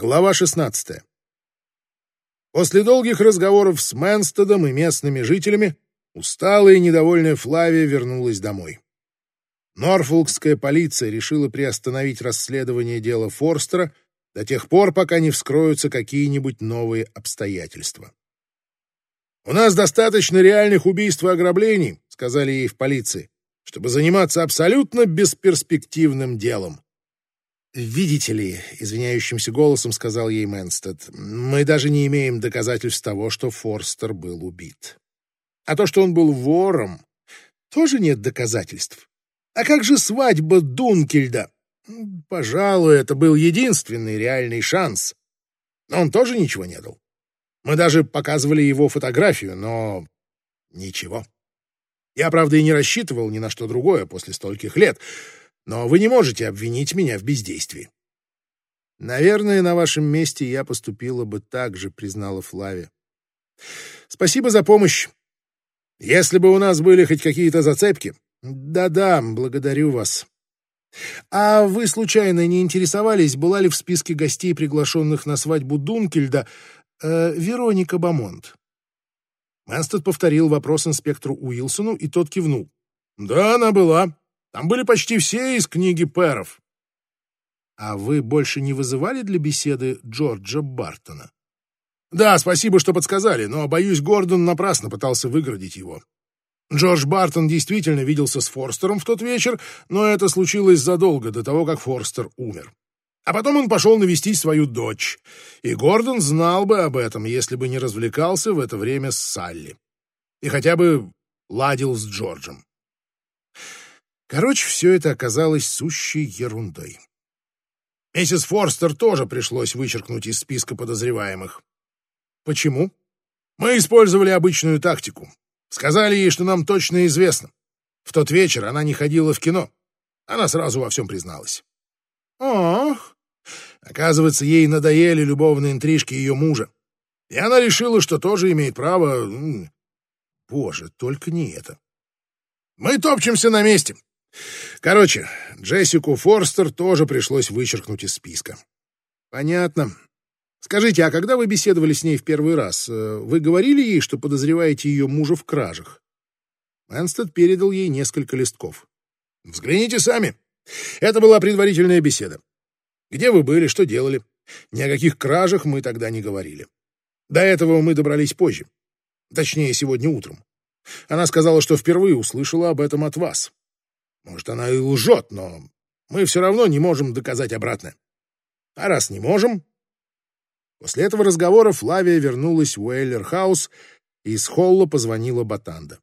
Глава 16. После долгих разговоров с Мэнстедом и местными жителями усталая и недовольная Флавия вернулась домой. Норфолкская полиция решила приостановить расследование дела Форстера до тех пор, пока не вскроются какие-нибудь новые обстоятельства. «У нас достаточно реальных убийств и ограблений», — сказали ей в полиции, чтобы заниматься абсолютно бесперспективным делом. «Видите ли», — извиняющимся голосом сказал ей Мэнстед, «мы даже не имеем доказательств того, что Форстер был убит. А то, что он был вором, тоже нет доказательств. А как же свадьба Дункельда? Пожалуй, это был единственный реальный шанс. Он тоже ничего не дал. Мы даже показывали его фотографию, но ничего. Я, правда, и не рассчитывал ни на что другое после стольких лет, но вы не можете обвинить меня в бездействии. Наверное, на вашем месте я поступила бы так же, признала Флавия. Спасибо за помощь. Если бы у нас были хоть какие-то зацепки... Да-да, благодарю вас. А вы, случайно, не интересовались, была ли в списке гостей, приглашенных на свадьбу Дункельда, э, Вероника Бамонт? Мэнстед повторил вопрос инспектору Уилсону, и тот кивнул. «Да, она была. Там были почти все из книги Перов». «А вы больше не вызывали для беседы Джорджа Бартона?» «Да, спасибо, что подсказали, но, боюсь, Гордон напрасно пытался выгородить его. Джордж Бартон действительно виделся с Форстером в тот вечер, но это случилось задолго до того, как Форстер умер. А потом он пошел навестить свою дочь, и Гордон знал бы об этом, если бы не развлекался в это время с Салли. И хотя бы ладил с Джорджем. Короче, все это оказалось сущей ерундой. Миссис Форстер тоже пришлось вычеркнуть из списка подозреваемых. Почему? Мы использовали обычную тактику. Сказали ей, что нам точно известно. В тот вечер она не ходила в кино. Она сразу во всем призналась. Ох! Оказывается, ей надоели любовные интрижки ее мужа. И она решила, что тоже имеет право... Боже, только не это. Мы топчемся на месте. Короче, Джессику Форстер тоже пришлось вычеркнуть из списка. Понятно. Скажите, а когда вы беседовали с ней в первый раз, э, вы говорили ей, что подозреваете ее мужа в кражах? Мэнстед передал ей несколько листков. Взгляните сами. Это была предварительная беседа. Где вы были, что делали? Ни о каких кражах мы тогда не говорили. До этого мы добрались позже. Точнее, сегодня утром. Она сказала, что впервые услышала об этом от вас. Может, она и лжет, но мы все равно не можем доказать обратное. А раз не можем, После этого разговора Флавия вернулась в Уэйлер-хаус и из холла позвонила Батанда.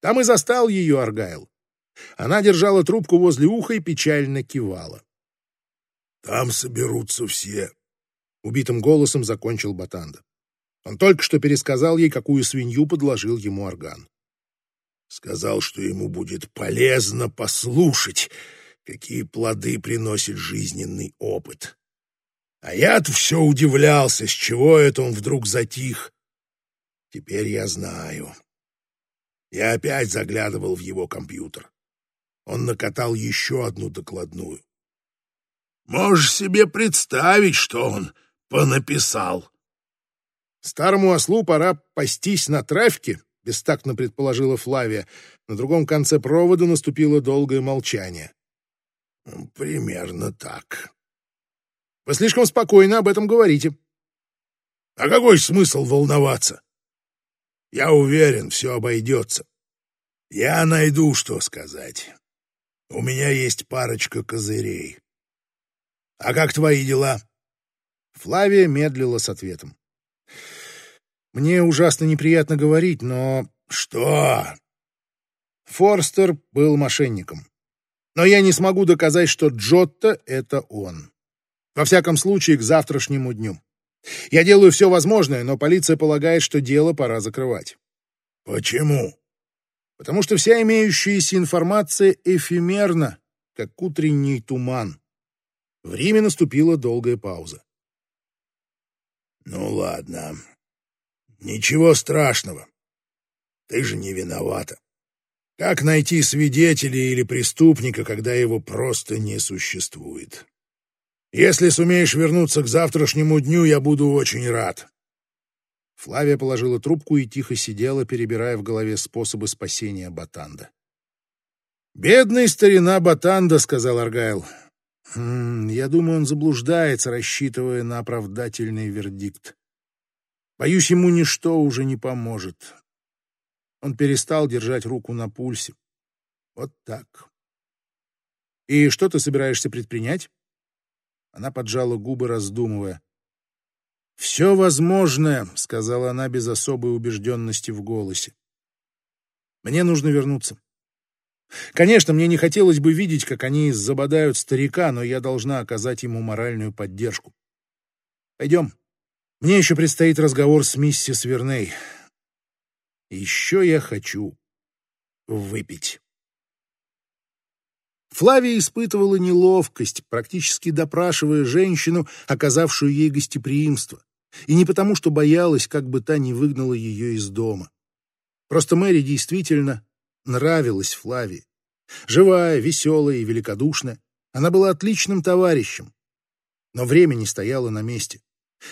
Там и застал ее Аргайл. Она держала трубку возле уха и печально кивала. «Там соберутся все», — убитым голосом закончил Батанда. Он только что пересказал ей, какую свинью подложил ему орган. Сказал, что ему будет полезно послушать, какие плоды приносит жизненный опыт. А я-то все удивлялся, с чего это он вдруг затих. Теперь я знаю. Я опять заглядывал в его компьютер. Он накатал еще одну докладную. Можешь себе представить, что он понаписал. Старому ослу пора пастись на трафике, бестактно предположила Флавия. На другом конце провода наступило долгое молчание. Примерно так. Вы слишком спокойно об этом говорите. А какой смысл волноваться? Я уверен, все обойдется. Я найду, что сказать. У меня есть парочка козырей. А как твои дела? Флавия медлила с ответом. Мне ужасно неприятно говорить, но... Что? Форстер был мошенником. Но я не смогу доказать, что Джотто — это он. Во всяком случае, к завтрашнему дню. Я делаю все возможное, но полиция полагает, что дело пора закрывать. Почему? Потому что вся имеющаяся информация эфемерна, как утренний туман. В Риме наступила долгая пауза. Ну ладно. Ничего страшного. Ты же не виновата. Как найти свидетеля или преступника, когда его просто не существует? Если сумеешь вернуться к завтрашнему дню, я буду очень рад. Флавия положила трубку и тихо сидела, перебирая в голове способы спасения Батанда. «Бедный старина Батанда», — сказал Аргайл. «Хм, «Я думаю, он заблуждается, рассчитывая на оправдательный вердикт. Боюсь, ему ничто уже не поможет. Он перестал держать руку на пульсе. Вот так. И что ты собираешься предпринять? Она поджала губы, раздумывая. «Все возможное», — сказала она без особой убежденности в голосе. «Мне нужно вернуться. Конечно, мне не хотелось бы видеть, как они забодают старика, но я должна оказать ему моральную поддержку. Пойдем. Мне еще предстоит разговор с миссис Верней. Еще я хочу выпить». Флавия испытывала неловкость, практически допрашивая женщину, оказавшую ей гостеприимство. И не потому, что боялась, как бы та не выгнала ее из дома. Просто Мэри действительно нравилась Флавии. Живая, веселая и великодушная, она была отличным товарищем. Но время не стояло на месте.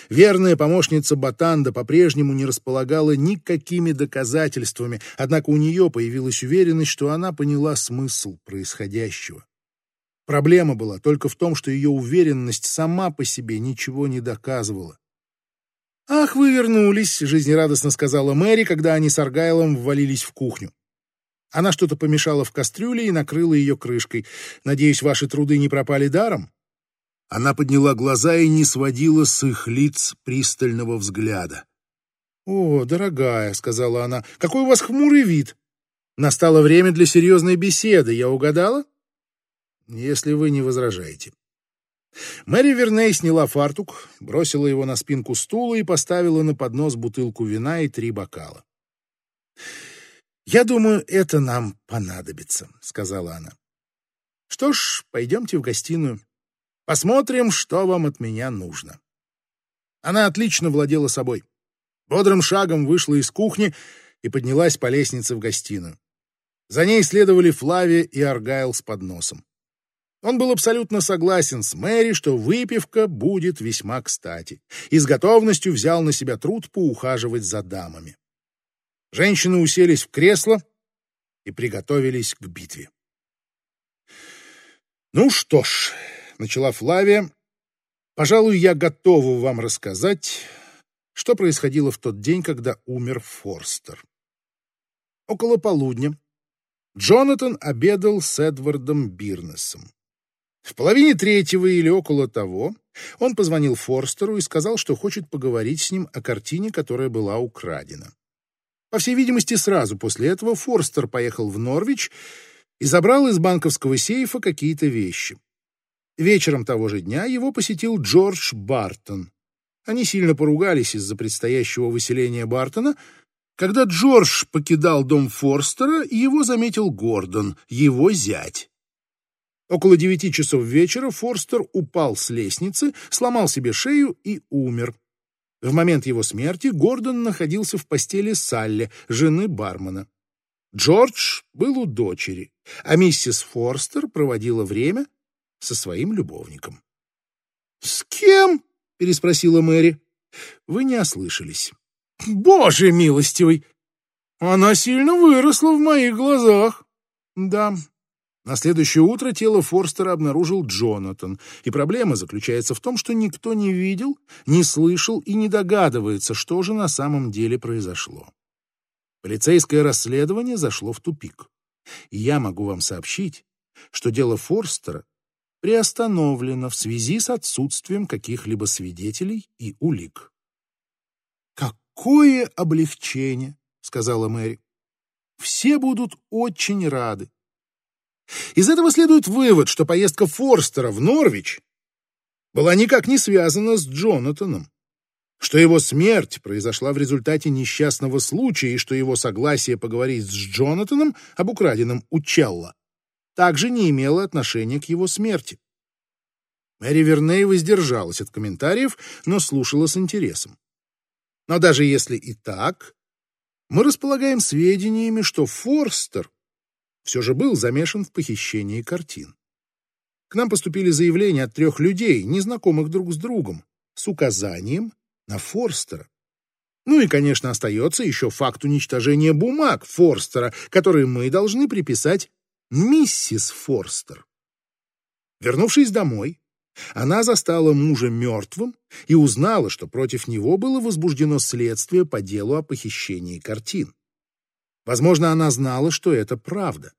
Верная помощница Батанда по-прежнему не располагала никакими доказательствами, однако у нее появилась уверенность, что она поняла смысл происходящего. Проблема была только в том, что ее уверенность сама по себе ничего не доказывала. «Ах, вы вернулись!» — жизнерадостно сказала Мэри, когда они с Аргайлом ввалились в кухню. Она что-то помешала в кастрюле и накрыла ее крышкой. «Надеюсь, ваши труды не пропали даром?» Она подняла глаза и не сводила с их лиц пристального взгляда. «О, дорогая», — сказала она, — «какой у вас хмурый вид! Настало время для серьезной беседы, я угадала?» «Если вы не возражаете». Мэри Верней сняла фартук, бросила его на спинку стула и поставила на поднос бутылку вина и три бокала. «Я думаю, это нам понадобится», — сказала она. «Что ж, пойдемте в гостиную. Посмотрим, что вам от меня нужно. Она отлично владела собой. Бодрым шагом вышла из кухни и поднялась по лестнице в гостиную. За ней следовали Флавия и Аргайл с подносом. Он был абсолютно согласен с Мэри, что выпивка будет весьма кстати, и с готовностью взял на себя труд поухаживать за дамами. Женщины уселись в кресло и приготовились к битве. Ну что ж, — начала Флавия, — «пожалуй, я готова вам рассказать, что происходило в тот день, когда умер Форстер. Около полудня Джонатан обедал с Эдвардом Бирнесом. В половине третьего или около того он позвонил Форстеру и сказал, что хочет поговорить с ним о картине, которая была украдена. По всей видимости, сразу после этого Форстер поехал в Норвич и забрал из банковского сейфа какие-то вещи. Вечером того же дня его посетил Джордж Бартон. Они сильно поругались из-за предстоящего выселения Бартона. Когда Джордж покидал дом Форстера, его заметил Гордон, его зять. Около девяти часов вечера Форстер упал с лестницы, сломал себе шею и умер. В момент его смерти Гордон находился в постели Салли, жены бармена. Джордж был у дочери, а миссис Форстер проводила время со своим любовником. «С кем?» — переспросила Мэри. «Вы не ослышались». «Боже милостивый! Она сильно выросла в моих глазах». «Да». На следующее утро тело Форстера обнаружил Джонатан, и проблема заключается в том, что никто не видел, не слышал и не догадывается, что же на самом деле произошло. Полицейское расследование зашло в тупик. И я могу вам сообщить, что дело Форстера приостановлено в связи с отсутствием каких-либо свидетелей и улик. «Какое облегчение!» — сказала Мэри. «Все будут очень рады. Из этого следует вывод, что поездка Форстера в Норвич была никак не связана с Джонатаном, что его смерть произошла в результате несчастного случая и что его согласие поговорить с Джонатаном об украденном у Челла также не имело отношения к его смерти. Мэри Верней воздержалась от комментариев, но слушала с интересом. Но даже если и так, мы располагаем сведениями, что Форстер все же был замешан в похищении картин. К нам поступили заявления от трех людей, незнакомых друг с другом, с указанием на Форстера. Ну и, конечно, остается еще факт уничтожения бумаг Форстера, которые мы должны приписать миссис Форстер. Вернувшись домой, она застала мужа мертвым и узнала, что против него было возбуждено следствие по делу о похищении картин. Возможно, она знала, что это правда.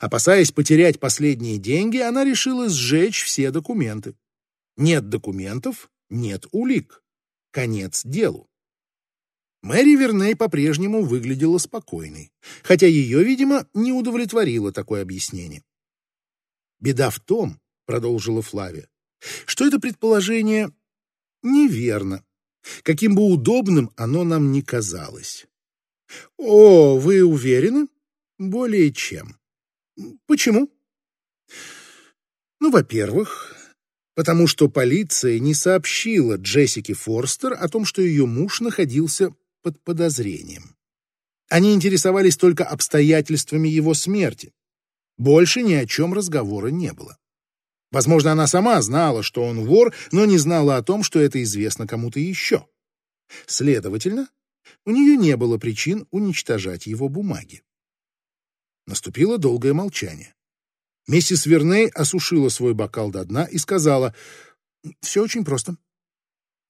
Опасаясь потерять последние деньги, она решила сжечь все документы. Нет документов — нет улик. Конец делу. Мэри Верней по-прежнему выглядела спокойной, хотя ее, видимо, не удовлетворило такое объяснение. «Беда в том, — продолжила Флавия, — что это предположение неверно, каким бы удобным оно нам ни казалось. О, вы уверены? Более чем. Почему? Ну, во-первых, потому что полиция не сообщила Джессике Форстер о том, что ее муж находился под подозрением. Они интересовались только обстоятельствами его смерти. Больше ни о чем разговора не было. Возможно, она сама знала, что он вор, но не знала о том, что это известно кому-то еще. Следовательно, у нее не было причин уничтожать его бумаги. Наступило долгое молчание. Миссис Верней осушила свой бокал до дна и сказала, «Все очень просто».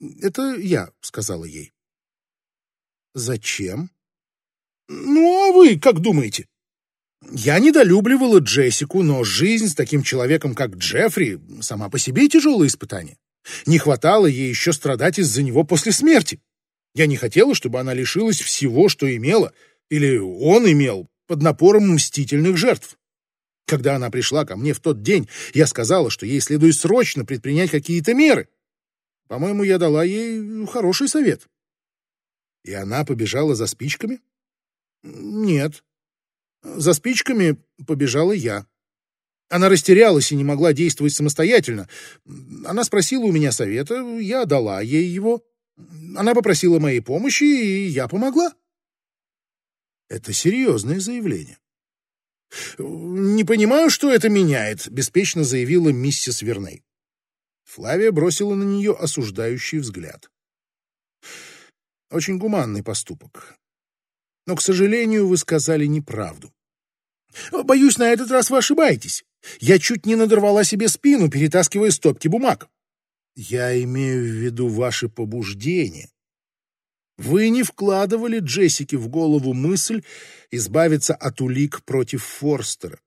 «Это я», — сказала ей. «Зачем?» «Ну, а вы как думаете?» Я недолюбливала Джессику, но жизнь с таким человеком, как Джеффри, сама по себе тяжелое испытание. Не хватало ей еще страдать из-за него после смерти. Я не хотела, чтобы она лишилась всего, что имела, или он имел, под напором мстительных жертв. Когда она пришла ко мне в тот день, я сказала, что ей следует срочно предпринять какие-то меры. По-моему, я дала ей хороший совет. И она побежала за спичками? Нет. За спичками побежала я. Она растерялась и не могла действовать самостоятельно. Она спросила у меня совета, я дала ей его. Она попросила моей помощи, и я помогла. Это серьезное заявление. «Не понимаю, что это меняет», — беспечно заявила миссис Верней. Флавия бросила на нее осуждающий взгляд. Очень гуманный поступок. Но, к сожалению, вы сказали неправду. Боюсь, на этот раз вы ошибаетесь. Я чуть не надорвала себе спину, перетаскивая стопки бумаг. Я имею в виду ваши побуждения. Вы не вкладывали Джессике в голову мысль избавиться от улик против Форстера.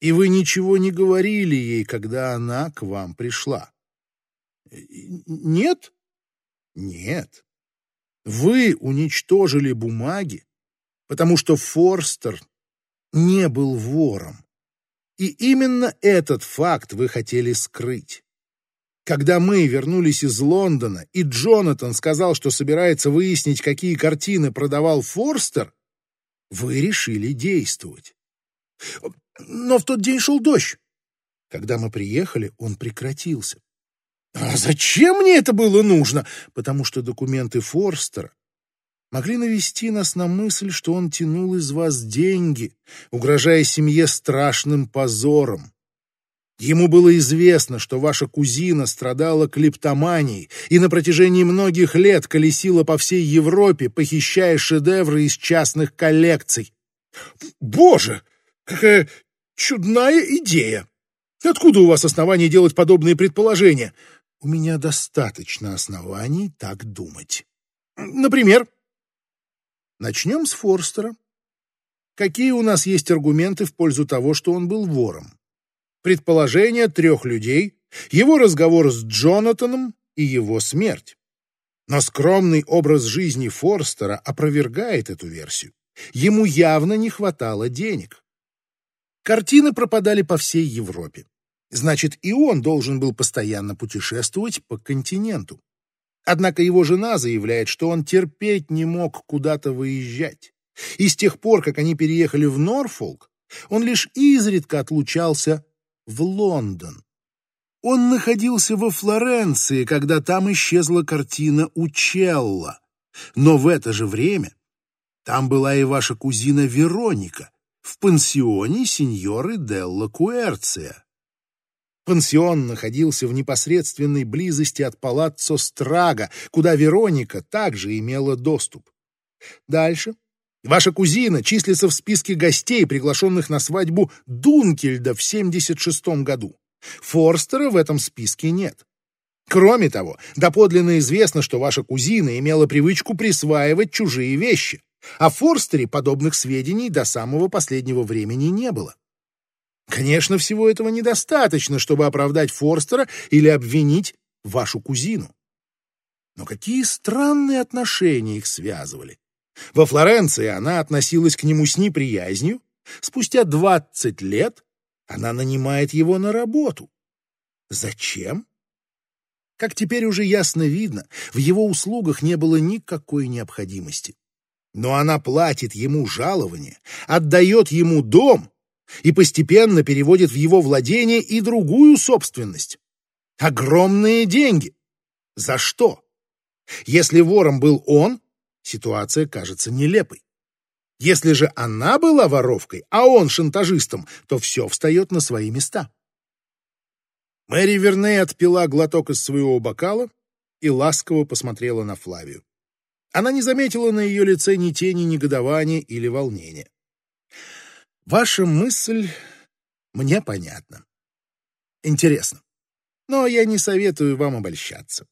И вы ничего не говорили ей, когда она к вам пришла. Нет? Нет. Вы уничтожили бумаги, потому что Форстер не был вором. И именно этот факт вы хотели скрыть. Когда мы вернулись из Лондона, и Джонатан сказал, что собирается выяснить, какие картины продавал Форстер, вы решили действовать. Но в тот день шел дождь. Когда мы приехали, он прекратился. А зачем мне это было нужно? Потому что документы Форстера могли навести нас на мысль, что он тянул из вас деньги, угрожая семье страшным позором. Ему было известно, что ваша кузина страдала клептоманией и на протяжении многих лет колесила по всей Европе, похищая шедевры из частных коллекций. Боже, какая чудная идея! Откуда у вас основания делать подобные предположения? У меня достаточно оснований так думать. Например, начнем с Форстера. Какие у нас есть аргументы в пользу того, что он был вором? предположения трех людей, его разговор с Джонатаном и его смерть. Но скромный образ жизни Форстера опровергает эту версию. Ему явно не хватало денег. Картины пропадали по всей Европе. Значит, и он должен был постоянно путешествовать по континенту. Однако его жена заявляет, что он терпеть не мог куда-то выезжать. И с тех пор, как они переехали в Норфолк, он лишь изредка отлучался в Лондон. Он находился во Флоренции, когда там исчезла картина Учелла. Но в это же время там была и ваша кузина Вероника в пансионе сеньоры Делла Куэрция. Пансион находился в непосредственной близости от палаццо Страга, куда Вероника также имела доступ. Дальше. Ваша кузина числится в списке гостей, приглашенных на свадьбу Дункельда в 76 году. Форстера в этом списке нет. Кроме того, доподлинно известно, что ваша кузина имела привычку присваивать чужие вещи, а Форстере подобных сведений до самого последнего времени не было. Конечно, всего этого недостаточно, чтобы оправдать Форстера или обвинить вашу кузину. Но какие странные отношения их связывали. Во Флоренции она относилась к нему с неприязнью. Спустя двадцать лет она нанимает его на работу. Зачем? Как теперь уже ясно видно, в его услугах не было никакой необходимости. Но она платит ему жалование, отдает ему дом и постепенно переводит в его владение и другую собственность. Огромные деньги. За что? Если вором был он, ситуация кажется нелепой. Если же она была воровкой, а он шантажистом, то все встает на свои места. Мэри Верней отпила глоток из своего бокала и ласково посмотрела на Флавию. Она не заметила на ее лице ни тени негодования или волнения. Ваша мысль мне понятна. Интересно. Но я не советую вам обольщаться.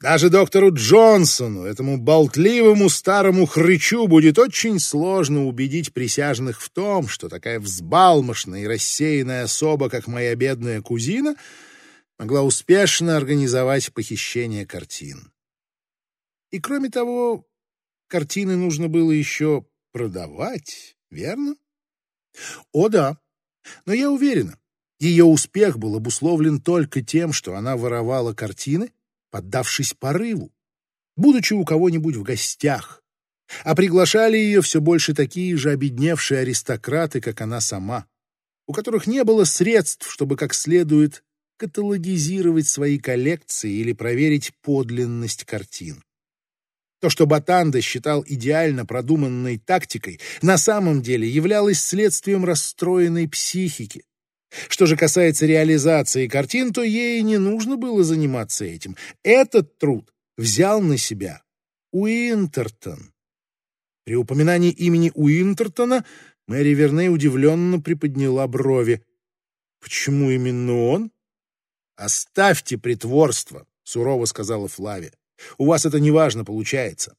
Даже доктору Джонсону, этому болтливому старому хрычу, будет очень сложно убедить присяжных в том, что такая взбалмошная и рассеянная особа, как моя бедная кузина, могла успешно организовать похищение картин. И кроме того, картины нужно было еще продавать, верно? О да, но я уверена, ее успех был обусловлен только тем, что она воровала картины, поддавшись порыву, будучи у кого-нибудь в гостях, а приглашали ее все больше такие же обедневшие аристократы, как она сама, у которых не было средств, чтобы как следует каталогизировать свои коллекции или проверить подлинность картин. То, что Батанда считал идеально продуманной тактикой, на самом деле являлось следствием расстроенной психики. Что же касается реализации картин, то ей не нужно было заниматься этим. Этот труд взял на себя Уинтертон. При упоминании имени Уинтертона Мэри Верней удивленно приподняла брови. «Почему именно он?» «Оставьте притворство», — сурово сказала Флавия. У вас это неважно получается.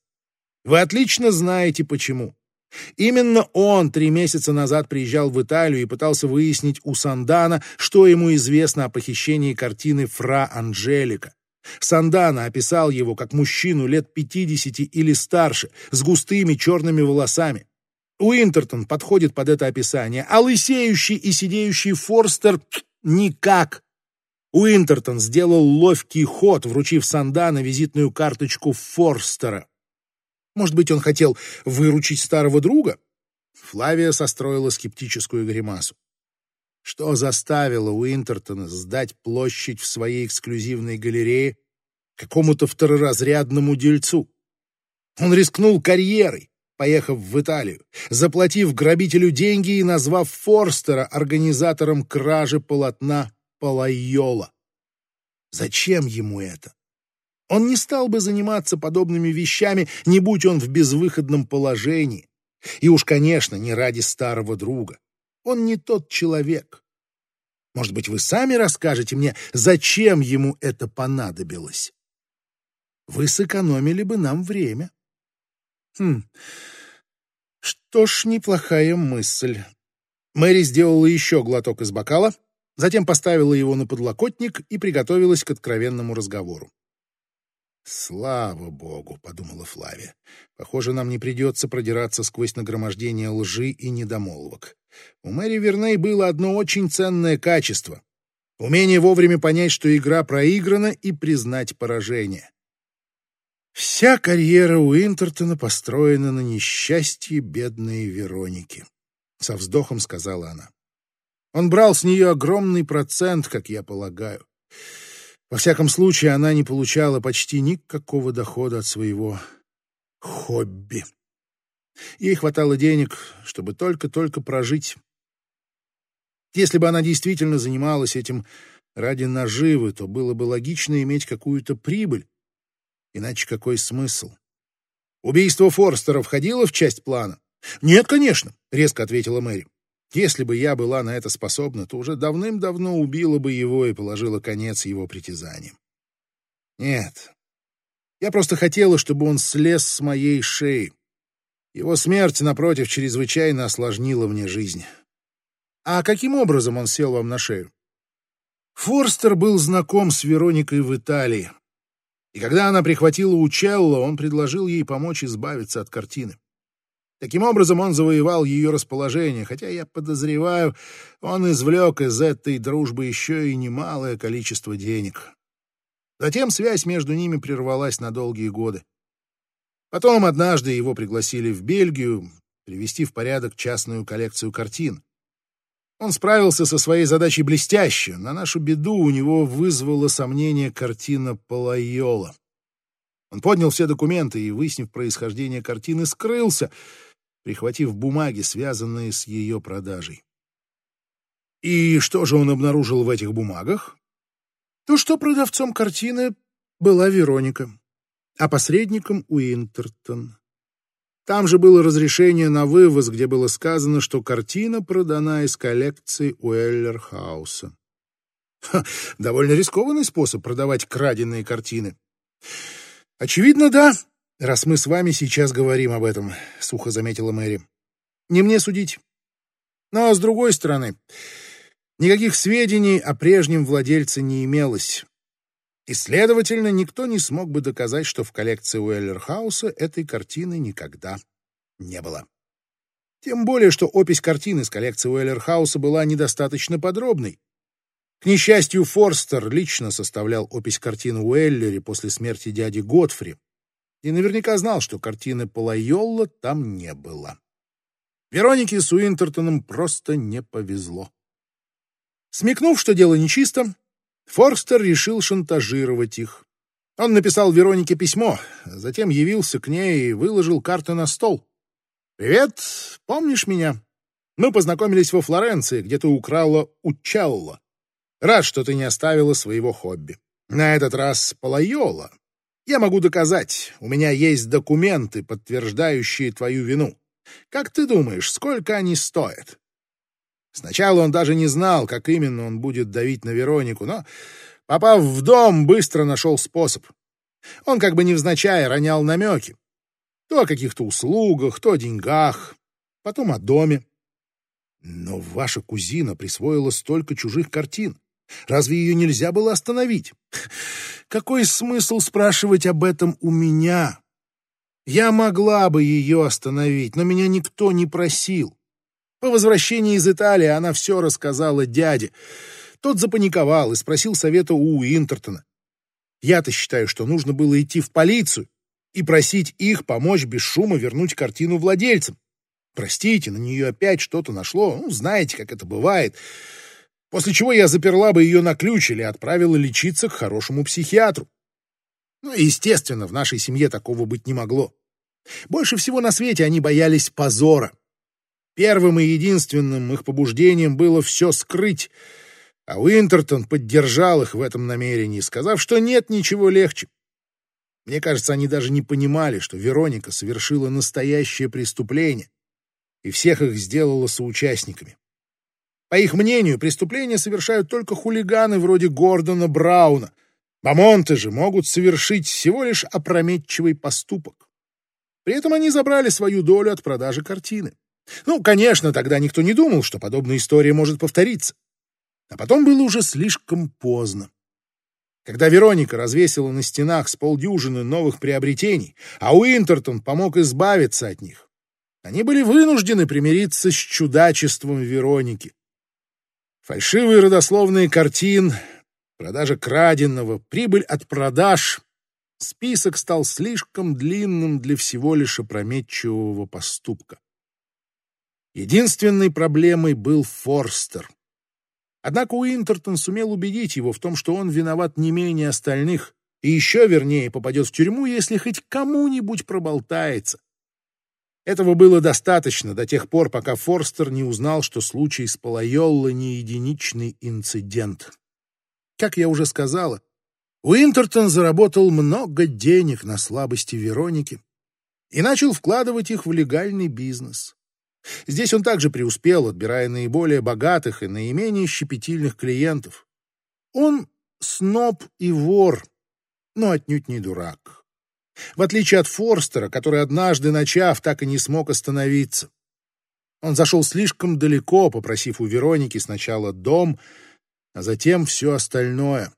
Вы отлично знаете, почему. Именно он три месяца назад приезжал в Италию и пытался выяснить у Сандана, что ему известно о похищении картины «Фра Анжелика». Сандана описал его как мужчину лет пятидесяти или старше, с густыми черными волосами. Уинтертон подходит под это описание, а лысеющий и сидеющий Форстер — никак. Уинтертон сделал ловкий ход, вручив Сандана визитную карточку Форстера. Может быть, он хотел выручить старого друга? Флавия состроила скептическую гримасу. Что заставило Уинтертона сдать площадь в своей эксклюзивной галерее какому-то второразрядному дельцу? Он рискнул карьерой, поехав в Италию, заплатив грабителю деньги и назвав Форстера организатором кражи полотна Палайола. Зачем ему это? Он не стал бы заниматься подобными вещами, не будь он в безвыходном положении. И уж, конечно, не ради старого друга. Он не тот человек. Может быть, вы сами расскажете мне, зачем ему это понадобилось? Вы сэкономили бы нам время. Хм, что ж, неплохая мысль. Мэри сделала еще глоток из бокала, затем поставила его на подлокотник и приготовилась к откровенному разговору. «Слава богу!» — подумала Флавия. «Похоже, нам не придется продираться сквозь нагромождение лжи и недомолвок. У Мэри Верней было одно очень ценное качество — умение вовремя понять, что игра проиграна, и признать поражение. Вся карьера Уинтертона построена на несчастье бедной Вероники», — со вздохом сказала она. Он брал с нее огромный процент, как я полагаю. Во всяком случае, она не получала почти никакого дохода от своего хобби. Ей хватало денег, чтобы только-только прожить. Если бы она действительно занималась этим ради наживы, то было бы логично иметь какую-то прибыль. Иначе какой смысл? Убийство Форстера входило в часть плана? Нет, конечно, резко ответила Мэри. Если бы я была на это способна, то уже давным-давно убила бы его и положила конец его притязаниям. Нет. Я просто хотела, чтобы он слез с моей шеи. Его смерть, напротив, чрезвычайно осложнила мне жизнь. А каким образом он сел вам на шею? Форстер был знаком с Вероникой в Италии. И когда она прихватила Учелло, он предложил ей помочь избавиться от картины. Таким образом, он завоевал ее расположение, хотя, я подозреваю, он извлек из этой дружбы еще и немалое количество денег. Затем связь между ними прервалась на долгие годы. Потом однажды его пригласили в Бельгию привести в порядок частную коллекцию картин. Он справился со своей задачей блестяще. На нашу беду у него вызвало сомнение картина Палайола. Он поднял все документы и, выяснив происхождение картины, скрылся, прихватив бумаги, связанные с ее продажей. И что же он обнаружил в этих бумагах? То, что продавцом картины была Вероника, а посредником Уинтертон. Там же было разрешение на вывоз, где было сказано, что картина продана из коллекции Уэллерхауса. довольно рискованный способ продавать краденные картины. Очевидно, да, раз мы с вами сейчас говорим об этом, сухо заметила Мэри. Не мне судить. Но, с другой стороны, никаких сведений о прежнем владельце не имелось. И, следовательно, никто не смог бы доказать, что в коллекции Уэллерхауса этой картины никогда не было. Тем более, что опись картины с коллекции Уэллерхауса была недостаточно подробной. К несчастью, Форстер лично составлял опись картины Уэллери после смерти дяди Готфри и наверняка знал, что картины Палайолла там не было. Веронике с Уинтертоном просто не повезло. Смекнув, что дело нечисто, Форстер решил шантажировать их. Он написал Веронике письмо, затем явился к ней и выложил карты на стол. «Привет, помнишь меня? Мы познакомились во Флоренции, где ты украла Учелло. Рад, что ты не оставила своего хобби. На этот раз Палайола. Я могу доказать, у меня есть документы, подтверждающие твою вину. Как ты думаешь, сколько они стоят?» Сначала он даже не знал, как именно он будет давить на Веронику, но, попав в дом, быстро нашел способ. Он как бы невзначай ронял намеки. То о каких-то услугах, то о деньгах, потом о доме. Но ваша кузина присвоила столько чужих картин. Разве ее нельзя было остановить? Какой смысл спрашивать об этом у меня? Я могла бы ее остановить, но меня никто не просил. По возвращении из Италии она все рассказала дяде. Тот запаниковал и спросил совета у Уинтертона. Я-то считаю, что нужно было идти в полицию и просить их помочь без шума вернуть картину владельцам. Простите, на нее опять что-то нашло. Ну, знаете, как это бывает. После чего я заперла бы ее на ключ или отправила лечиться к хорошему психиатру. Ну, естественно, в нашей семье такого быть не могло. Больше всего на свете они боялись позора. Первым и единственным их побуждением было все скрыть, а Уинтертон поддержал их в этом намерении, сказав, что нет ничего легче. Мне кажется, они даже не понимали, что Вероника совершила настоящее преступление и всех их сделала соучастниками. По их мнению, преступления совершают только хулиганы вроде Гордона Брауна. Бамонты же могут совершить всего лишь опрометчивый поступок. При этом они забрали свою долю от продажи картины. Ну, конечно, тогда никто не думал, что подобная история может повториться. А потом было уже слишком поздно. Когда Вероника развесила на стенах с полдюжины новых приобретений, а Уинтертон помог избавиться от них, они были вынуждены примириться с чудачеством Вероники. Фальшивые родословные картин, продажа краденного, прибыль от продаж. Список стал слишком длинным для всего лишь опрометчивого поступка. Единственной проблемой был Форстер. Однако Уинтертон сумел убедить его в том, что он виноват не менее остальных, и еще вернее попадет в тюрьму, если хоть кому-нибудь проболтается. Этого было достаточно до тех пор, пока Форстер не узнал, что случай с Палайолло не единичный инцидент. Как я уже сказала, Уинтертон заработал много денег на слабости Вероники и начал вкладывать их в легальный бизнес. Здесь он также преуспел, отбирая наиболее богатых и наименее щепетильных клиентов. Он сноб и вор, но отнюдь не дурак. В отличие от Форстера, который однажды начав, так и не смог остановиться. Он зашел слишком далеко, попросив у Вероники сначала дом, а затем все остальное.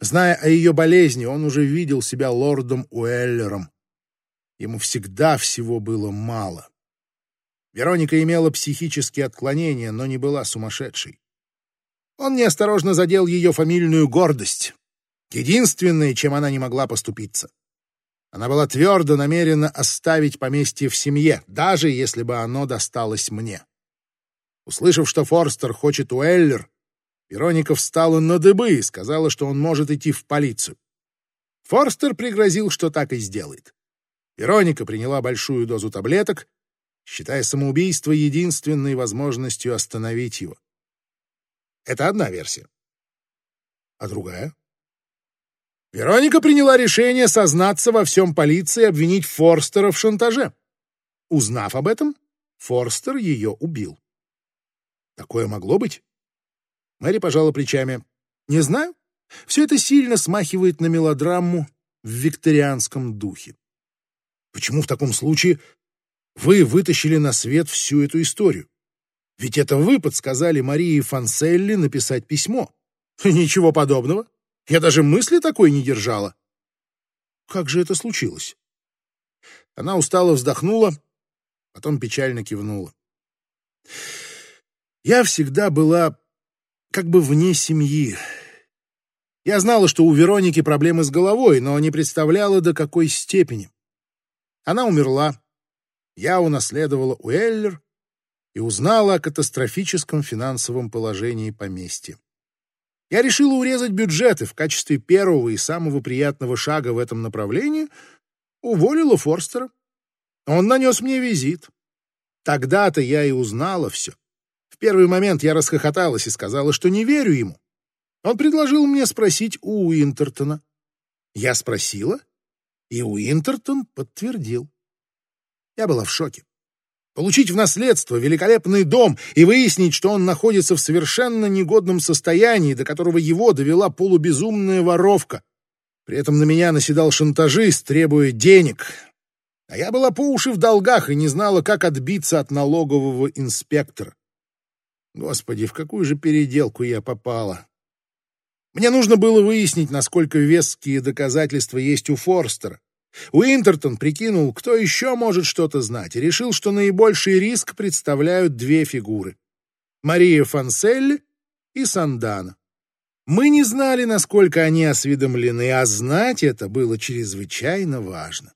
Зная о ее болезни, он уже видел себя лордом Уэллером. Ему всегда всего было мало. Вероника имела психические отклонения, но не была сумасшедшей. Он неосторожно задел ее фамильную гордость. Единственное, чем она не могла поступиться. Она была твердо намерена оставить поместье в семье, даже если бы оно досталось мне. Услышав, что Форстер хочет Уэллер, Вероника встала на дыбы и сказала, что он может идти в полицию. Форстер пригрозил, что так и сделает. Вероника приняла большую дозу таблеток, считая самоубийство единственной возможностью остановить его. Это одна версия. А другая? Вероника приняла решение сознаться во всем полиции и обвинить Форстера в шантаже. Узнав об этом, Форстер ее убил. Такое могло быть? Мэри пожала плечами. Не знаю. Все это сильно смахивает на мелодраму в викторианском духе. Почему в таком случае вы вытащили на свет всю эту историю? Ведь это вы подсказали Марии Фанселли написать письмо. Ничего подобного. Я даже мысли такой не держала. Как же это случилось? Она устало вздохнула, потом печально кивнула. Я всегда была как бы вне семьи. Я знала, что у Вероники проблемы с головой, но не представляла, до какой степени. Она умерла. Я унаследовала Уэллер и узнала о катастрофическом финансовом положении поместья. Я решила урезать бюджеты в качестве первого и самого приятного шага в этом направлении уволила Форстера. Он нанес мне визит. Тогда-то я и узнала все. В первый момент я расхохоталась и сказала, что не верю ему. Он предложил мне спросить у Уинтертона. Я спросила, и Уинтертон подтвердил. Я была в шоке. Получить в наследство великолепный дом и выяснить, что он находится в совершенно негодном состоянии, до которого его довела полубезумная воровка. При этом на меня наседал шантажист, требуя денег. А я была по уши в долгах и не знала, как отбиться от налогового инспектора. Господи, в какую же переделку я попала. Мне нужно было выяснить, насколько веские доказательства есть у Форстера. Уинтертон прикинул, кто еще может что-то знать, и решил, что наибольший риск представляют две фигуры — Мария Фанселли и Сандана. Мы не знали, насколько они осведомлены, а знать это было чрезвычайно важно.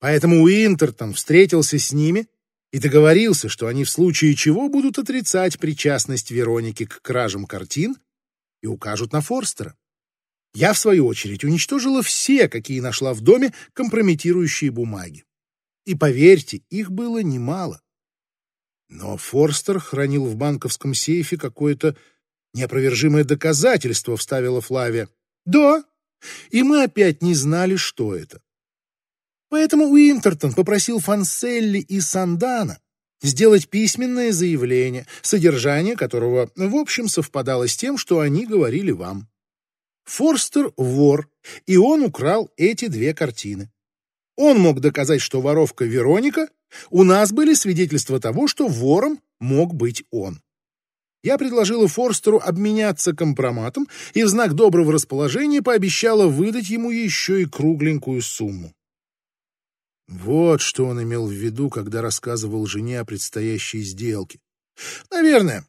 Поэтому Уинтертон встретился с ними и договорился, что они в случае чего будут отрицать причастность Вероники к кражам картин и укажут на Форстера. Я, в свою очередь, уничтожила все, какие нашла в доме, компрометирующие бумаги. И поверьте, их было немало. Но Форстер хранил в банковском сейфе какое-то неопровержимое доказательство, вставила Флавия. Да, и мы опять не знали, что это. Поэтому Уинтертон попросил Фанселли и Сандана сделать письменное заявление, содержание которого, в общем, совпадало с тем, что они говорили вам. Форстер — вор, и он украл эти две картины. Он мог доказать, что воровка Вероника, у нас были свидетельства того, что вором мог быть он. Я предложила Форстеру обменяться компроматом и в знак доброго расположения пообещала выдать ему еще и кругленькую сумму. Вот что он имел в виду, когда рассказывал жене о предстоящей сделке. Наверное,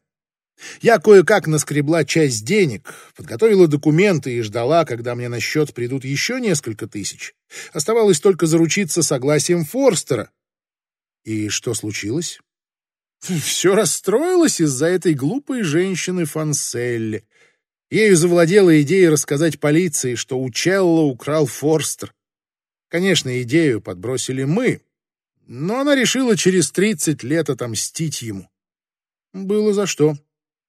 я кое-как наскребла часть денег, подготовила документы и ждала, когда мне на счет придут еще несколько тысяч. Оставалось только заручиться согласием Форстера. И что случилось? Все расстроилось из-за этой глупой женщины Фанселли. Ею завладела идея рассказать полиции, что у Челла украл Форстер. Конечно, идею подбросили мы, но она решила через тридцать лет отомстить ему. Было за что.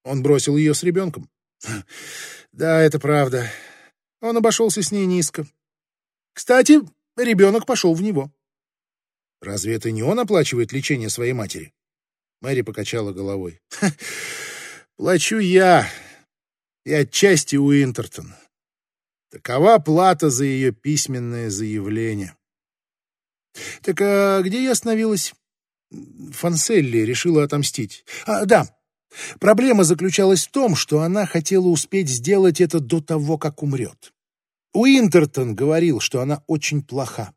Он бросил ее с ребенком. Да, это правда. Он обошелся с ней низко. Кстати, ребенок пошел в него. Разве это не он оплачивает лечение своей матери? Мэри покачала головой. Плачу я и отчасти Уинтертон. Такова плата за ее письменное заявление. Так а где я остановилась? Фанселли решила отомстить. А, да. Проблема заключалась в том, что она хотела успеть сделать это до того, как умрет. Уинтертон говорил, что она очень плоха.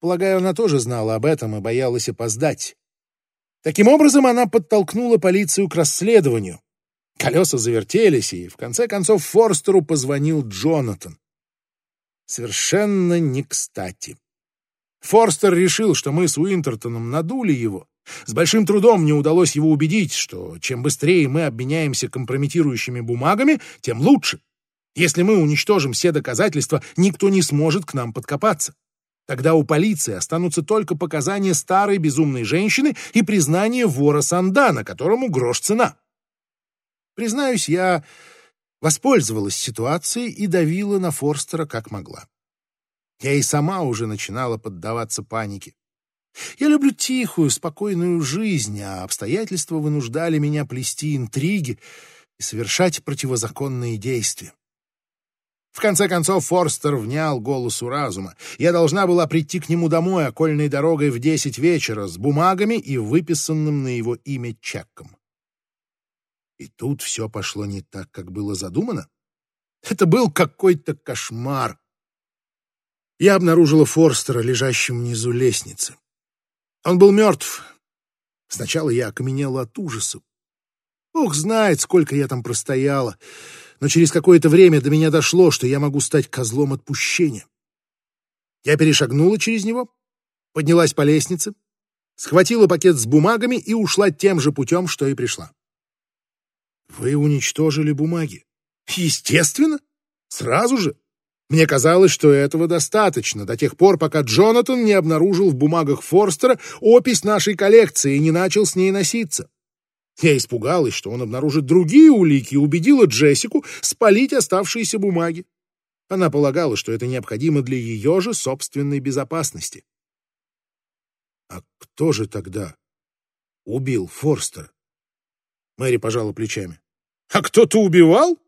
Полагаю, она тоже знала об этом и боялась опоздать. Таким образом, она подтолкнула полицию к расследованию. Колеса завертелись, и в конце концов Форстеру позвонил Джонатан. Совершенно не кстати. Форстер решил, что мы с Уинтертоном надули его. С большим трудом мне удалось его убедить, что чем быстрее мы обменяемся компрометирующими бумагами, тем лучше. Если мы уничтожим все доказательства, никто не сможет к нам подкопаться. Тогда у полиции останутся только показания старой безумной женщины и признание вора Сандана, которому грош цена. Признаюсь, я воспользовалась ситуацией и давила на Форстера как могла. Я и сама уже начинала поддаваться панике. Я люблю тихую, спокойную жизнь, а обстоятельства вынуждали меня плести интриги и совершать противозаконные действия. В конце концов Форстер внял голосу разума. Я должна была прийти к нему домой окольной дорогой в десять вечера с бумагами и выписанным на его имя чеком. И тут все пошло не так, как было задумано. Это был какой-то кошмар я обнаружила Форстера, лежащим внизу лестницы. Он был мертв. Сначала я окаменела от ужаса. Бог знает, сколько я там простояла, но через какое-то время до меня дошло, что я могу стать козлом отпущения. Я перешагнула через него, поднялась по лестнице, схватила пакет с бумагами и ушла тем же путем, что и пришла. Вы уничтожили бумаги? Естественно, сразу же. Мне казалось, что этого достаточно до тех пор, пока Джонатан не обнаружил в бумагах Форстера опись нашей коллекции и не начал с ней носиться. Я испугалась, что он обнаружит другие улики и убедила Джессику спалить оставшиеся бумаги. Она полагала, что это необходимо для ее же собственной безопасности. А кто же тогда убил Форстера? Мэри пожала плечами. А кто-то убивал?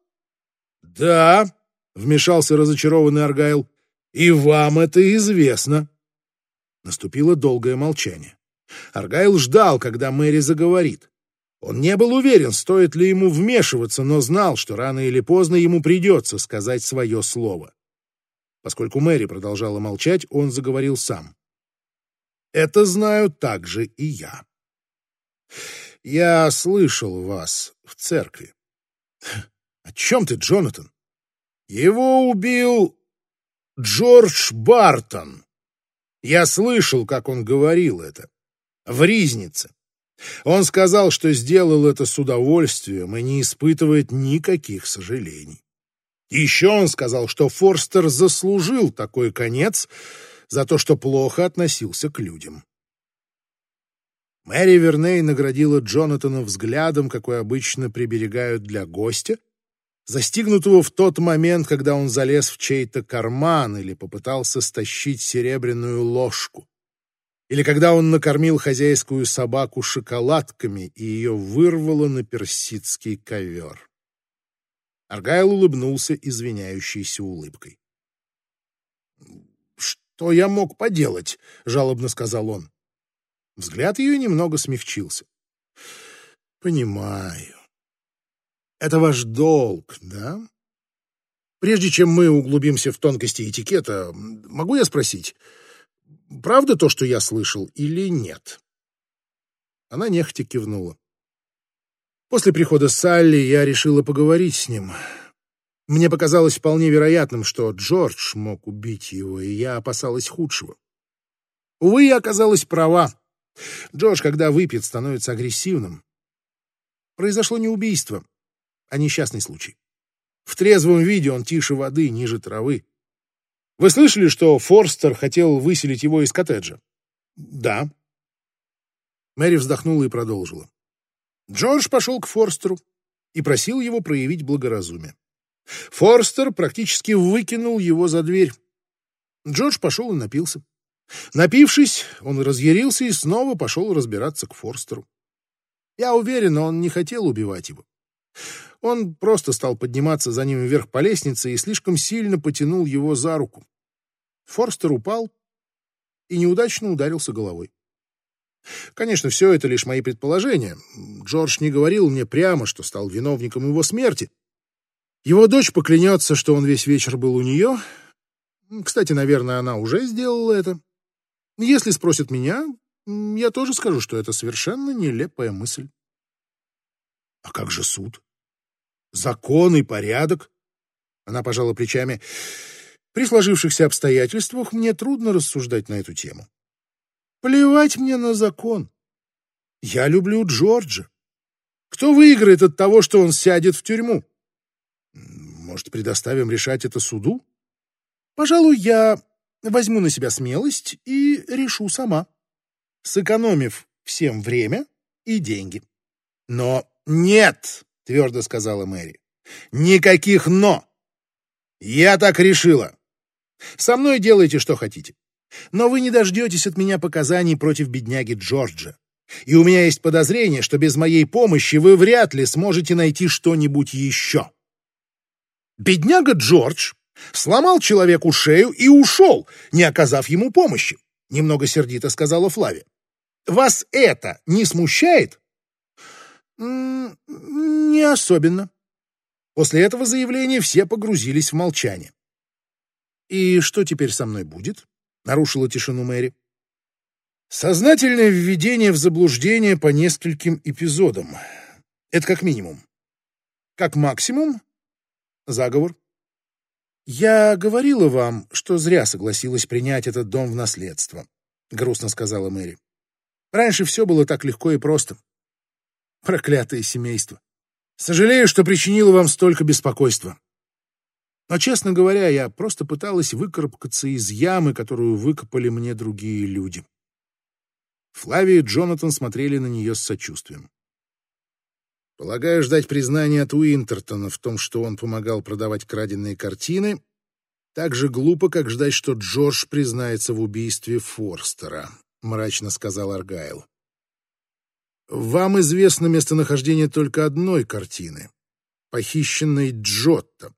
Да, вмешался разочарованный Аргайл. И вам это известно. Наступило долгое молчание. Аргайл ждал, когда Мэри заговорит. Он не был уверен, стоит ли ему вмешиваться, но знал, что рано или поздно ему придется сказать свое слово. Поскольку Мэри продолжала молчать, он заговорил сам. «Это знаю также и я. Я слышал вас в церкви». «О чем ты, Джонатан?» Его убил Джордж Бартон. Я слышал, как он говорил это. В Ризнице. Он сказал, что сделал это с удовольствием и не испытывает никаких сожалений. Еще он сказал, что Форстер заслужил такой конец за то, что плохо относился к людям. Мэри Верней наградила Джонатана взглядом, какой обычно приберегают для гостя, застигнутого в тот момент, когда он залез в чей-то карман или попытался стащить серебряную ложку, или когда он накормил хозяйскую собаку шоколадками и ее вырвало на персидский ковер. Аргайл улыбнулся извиняющейся улыбкой. «Что я мог поделать?» — жалобно сказал он. Взгляд ее немного смягчился. «Понимаю. Это ваш долг, да? Прежде чем мы углубимся в тонкости этикета, могу я спросить, правда то, что я слышал, или нет?» Она нехотя кивнула. После прихода Салли я решила поговорить с ним. Мне показалось вполне вероятным, что Джордж мог убить его, и я опасалась худшего. Увы, я оказалась права. Джордж, когда выпьет, становится агрессивным. Произошло не убийство, а несчастный случай. В трезвом виде он тише воды, ниже травы. Вы слышали, что Форстер хотел выселить его из коттеджа? Да. Мэри вздохнула и продолжила. Джордж пошел к Форстеру и просил его проявить благоразумие. Форстер практически выкинул его за дверь. Джордж пошел и напился. Напившись, он разъярился и снова пошел разбираться к Форстеру. Я уверен, он не хотел убивать его. Он просто стал подниматься за ним вверх по лестнице и слишком сильно потянул его за руку. Форстер упал и неудачно ударился головой. Конечно, все это лишь мои предположения. Джордж не говорил мне прямо, что стал виновником его смерти. Его дочь поклянется, что он весь вечер был у нее. Кстати, наверное, она уже сделала это. Если спросят меня, я тоже скажу, что это совершенно нелепая мысль. А как же суд? Закон и порядок? Она пожала плечами. При сложившихся обстоятельствах мне трудно рассуждать на эту тему. Плевать мне на закон. Я люблю Джорджа. Кто выиграет от того, что он сядет в тюрьму? Может, предоставим решать это суду? Пожалуй, я возьму на себя смелость и решу сама, сэкономив всем время и деньги. Но нет, твердо сказала Мэри. Никаких «но». Я так решила. Со мной делайте, что хотите. Но вы не дождетесь от меня показаний против бедняги Джорджа. И у меня есть подозрение, что без моей помощи вы вряд ли сможете найти что-нибудь еще. Бедняга Джордж Сломал человеку шею и ушел, не оказав ему помощи, немного сердито сказала Флавия. Вас это не смущает? Не особенно. После этого заявления все погрузились в молчание. «И что теперь со мной будет?» — нарушила тишину Мэри. «Сознательное введение в заблуждение по нескольким эпизодам. Это как минимум. Как максимум — заговор. «Я говорила вам, что зря согласилась принять этот дом в наследство», — грустно сказала Мэри. «Раньше все было так легко и просто. Проклятое семейство. Сожалею, что причинила вам столько беспокойства. Но, честно говоря, я просто пыталась выкарабкаться из ямы, которую выкопали мне другие люди». Флавия и Джонатан смотрели на нее с сочувствием. Полагаю, ждать признания от Уинтертона в том, что он помогал продавать краденные картины, так же глупо, как ждать, что Джордж признается в убийстве Форстера, мрачно сказал Аргайл. Вам известно местонахождение только одной картины, похищенной Джотто.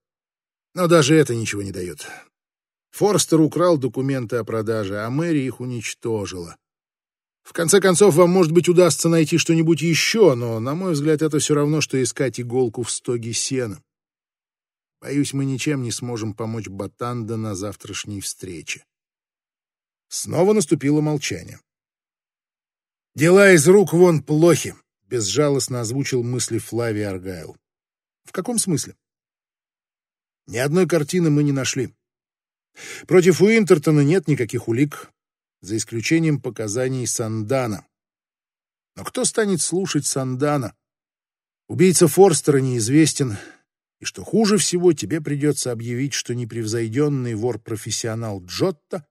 Но даже это ничего не дает. Форстер украл документы о продаже, а Мэри их уничтожила. В конце концов, вам, может быть, удастся найти что-нибудь еще, но, на мой взгляд, это все равно, что искать иголку в стоге сена. Боюсь, мы ничем не сможем помочь Батанда на завтрашней встрече. Снова наступило молчание. «Дела из рук вон плохи», — безжалостно озвучил мысли Флавий Аргайл. «В каком смысле?» «Ни одной картины мы не нашли. Против Уинтертона нет никаких улик за исключением показаний Сандана. Но кто станет слушать Сандана? Убийца Форстера неизвестен, и что хуже всего, тебе придется объявить, что непревзойденный вор-профессионал Джотто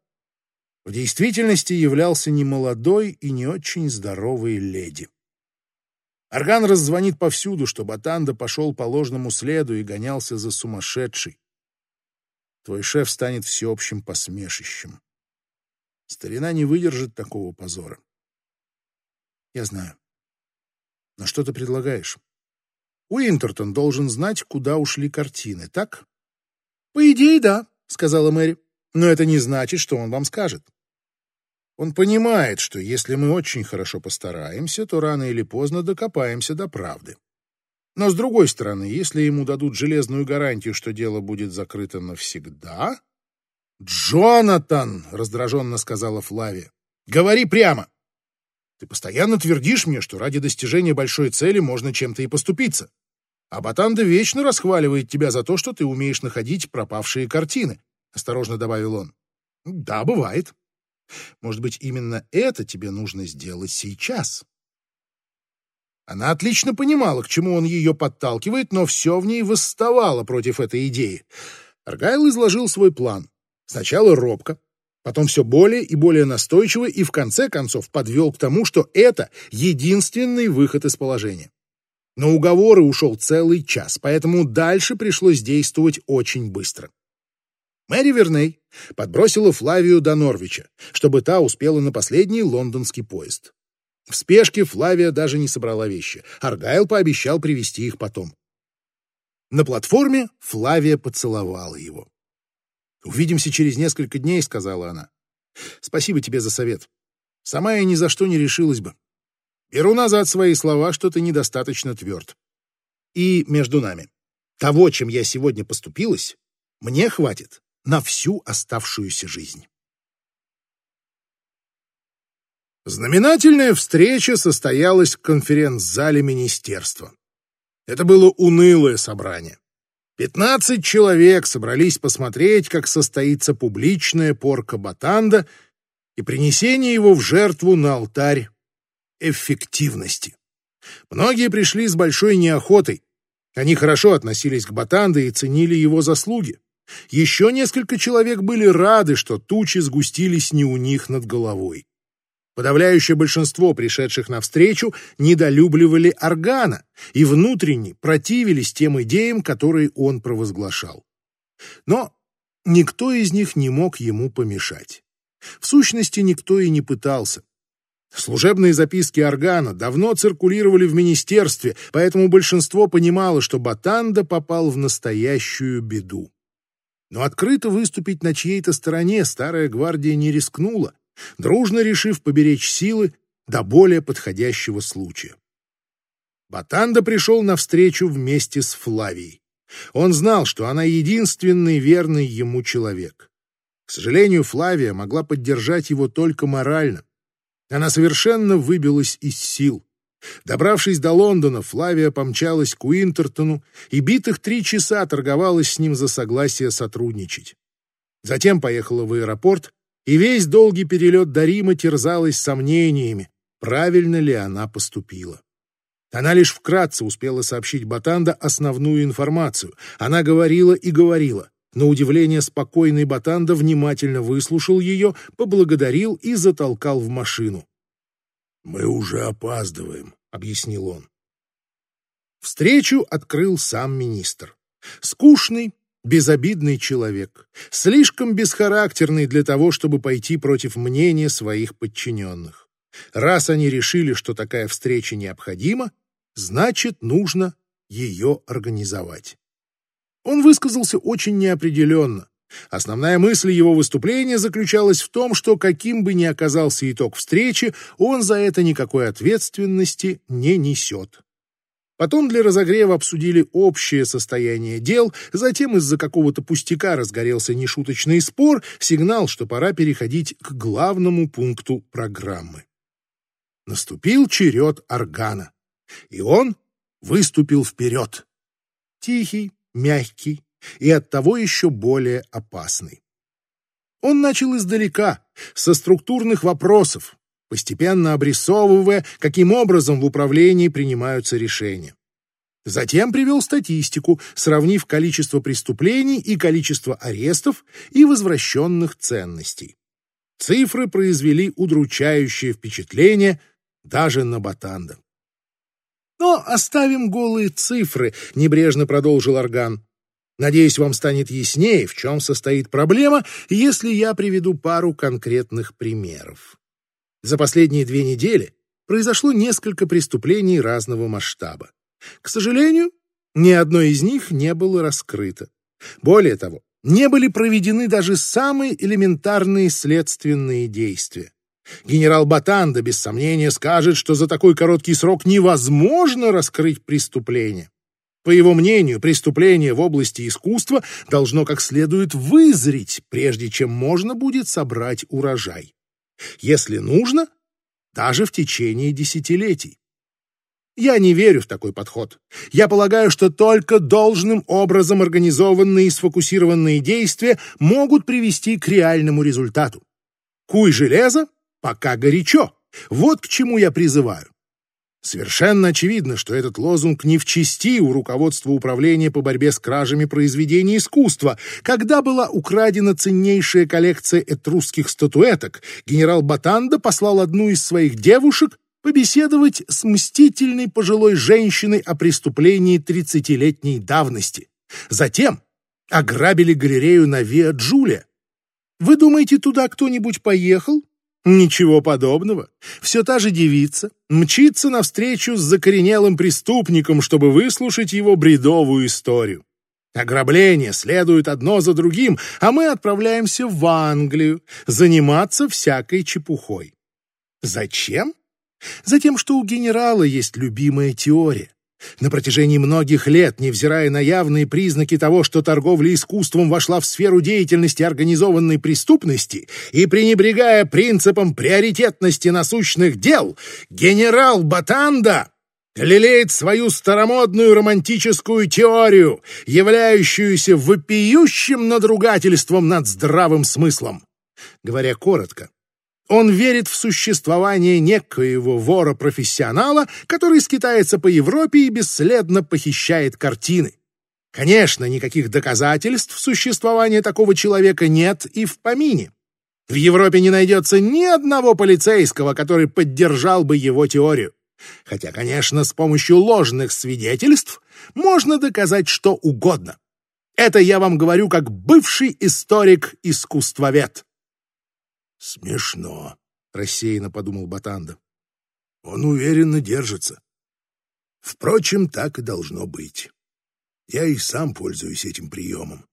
в действительности являлся немолодой и не очень здоровой леди. Орган раззвонит повсюду, что Батанда пошел по ложному следу и гонялся за сумасшедшей. Твой шеф станет всеобщим посмешищем. Старина не выдержит такого позора. Я знаю. Но что ты предлагаешь? Уинтертон должен знать, куда ушли картины, так? По идее, да, сказала Мэри. Но это не значит, что он вам скажет. Он понимает, что если мы очень хорошо постараемся, то рано или поздно докопаемся до правды. Но с другой стороны, если ему дадут железную гарантию, что дело будет закрыто навсегда, «Джонатан!» — раздраженно сказала Флавия. «Говори прямо! Ты постоянно твердишь мне, что ради достижения большой цели можно чем-то и поступиться. А Батанда вечно расхваливает тебя за то, что ты умеешь находить пропавшие картины», — осторожно добавил он. «Да, бывает. Может быть, именно это тебе нужно сделать сейчас?» Она отлично понимала, к чему он ее подталкивает, но все в ней восставало против этой идеи. Аргайл изложил свой план. Сначала робко, потом все более и более настойчиво и в конце концов подвел к тому, что это единственный выход из положения. На уговоры ушел целый час, поэтому дальше пришлось действовать очень быстро. Мэри Верней подбросила Флавию до Норвича, чтобы та успела на последний лондонский поезд. В спешке Флавия даже не собрала вещи. Аргайл пообещал привезти их потом. На платформе Флавия поцеловала его. «Увидимся через несколько дней», — сказала она. «Спасибо тебе за совет. Сама я ни за что не решилась бы. Беру назад свои слова, что ты недостаточно тверд. И между нами. Того, чем я сегодня поступилась, мне хватит на всю оставшуюся жизнь». Знаменательная встреча состоялась в конференц-зале министерства. Это было унылое собрание. Пятнадцать человек собрались посмотреть, как состоится публичная порка Батанда и принесение его в жертву на алтарь эффективности. Многие пришли с большой неохотой. Они хорошо относились к Батанде и ценили его заслуги. Еще несколько человек были рады, что тучи сгустились не у них над головой. Подавляющее большинство пришедших навстречу недолюбливали Органа и внутренне противились тем идеям, которые он провозглашал. Но никто из них не мог ему помешать. В сущности, никто и не пытался. Служебные записки Органа давно циркулировали в министерстве, поэтому большинство понимало, что Батанда попал в настоящую беду. Но открыто выступить на чьей-то стороне старая гвардия не рискнула, дружно решив поберечь силы до более подходящего случая. Батанда пришел навстречу вместе с Флавией. Он знал, что она единственный верный ему человек. К сожалению, Флавия могла поддержать его только морально. Она совершенно выбилась из сил. Добравшись до Лондона, Флавия помчалась к Уинтертону и битых три часа торговалась с ним за согласие сотрудничать. Затем поехала в аэропорт и весь долгий перелет до Рима терзалась сомнениями, правильно ли она поступила. Она лишь вкратце успела сообщить Батанда основную информацию. Она говорила и говорила. На удивление спокойный Батанда внимательно выслушал ее, поблагодарил и затолкал в машину. «Мы уже опаздываем», — объяснил он. Встречу открыл сам министр. Скучный, безобидный человек, слишком бесхарактерный для того, чтобы пойти против мнения своих подчиненных. Раз они решили, что такая встреча необходима, значит, нужно ее организовать. Он высказался очень неопределенно. Основная мысль его выступления заключалась в том, что каким бы ни оказался итог встречи, он за это никакой ответственности не несет. Потом для разогрева обсудили общее состояние дел, затем из-за какого-то пустяка разгорелся нешуточный спор, сигнал, что пора переходить к главному пункту программы. Наступил черед органа, и он выступил вперед. Тихий, мягкий и оттого еще более опасный. Он начал издалека, со структурных вопросов, постепенно обрисовывая, каким образом в управлении принимаются решения. Затем привел статистику, сравнив количество преступлений и количество арестов и возвращенных ценностей. Цифры произвели удручающее впечатление даже на Батанда. «Но оставим голые цифры», — небрежно продолжил Орган. «Надеюсь, вам станет яснее, в чем состоит проблема, если я приведу пару конкретных примеров». За последние две недели произошло несколько преступлений разного масштаба. К сожалению, ни одно из них не было раскрыто. Более того, не были проведены даже самые элементарные следственные действия. Генерал Батанда без сомнения скажет, что за такой короткий срок невозможно раскрыть преступление. По его мнению, преступление в области искусства должно как следует вызреть, прежде чем можно будет собрать урожай если нужно, даже в течение десятилетий. Я не верю в такой подход. Я полагаю, что только должным образом организованные и сфокусированные действия могут привести к реальному результату. Куй железо, пока горячо. Вот к чему я призываю. Совершенно очевидно, что этот лозунг не в чести у руководства управления по борьбе с кражами произведений искусства. Когда была украдена ценнейшая коллекция этрусских статуэток, генерал Батанда послал одну из своих девушек побеседовать с мстительной пожилой женщиной о преступлении тридцатилетней давности. Затем ограбили галерею на Виа Джулия. Вы думаете, туда кто-нибудь поехал? Ничего подобного. Все та же девица мчится навстречу с закоренелым преступником, чтобы выслушать его бредовую историю. Ограбления следуют одно за другим, а мы отправляемся в Англию заниматься всякой чепухой. Зачем? Затем, что у генерала есть любимая теория. На протяжении многих лет, невзирая на явные признаки того, что торговля искусством вошла в сферу деятельности организованной преступности и пренебрегая принципом приоритетности насущных дел, генерал Батанда лелеет свою старомодную романтическую теорию, являющуюся вопиющим надругательством над здравым смыслом. Говоря коротко, он верит в существование некоего вора-профессионала, который скитается по Европе и бесследно похищает картины. Конечно, никаких доказательств существования такого человека нет и в помине. В Европе не найдется ни одного полицейского, который поддержал бы его теорию. Хотя, конечно, с помощью ложных свидетельств можно доказать что угодно. Это я вам говорю как бывший историк-искусствовед. Смешно, рассеянно подумал Батанда. Он уверенно держится. Впрочем, так и должно быть. Я и сам пользуюсь этим приемом.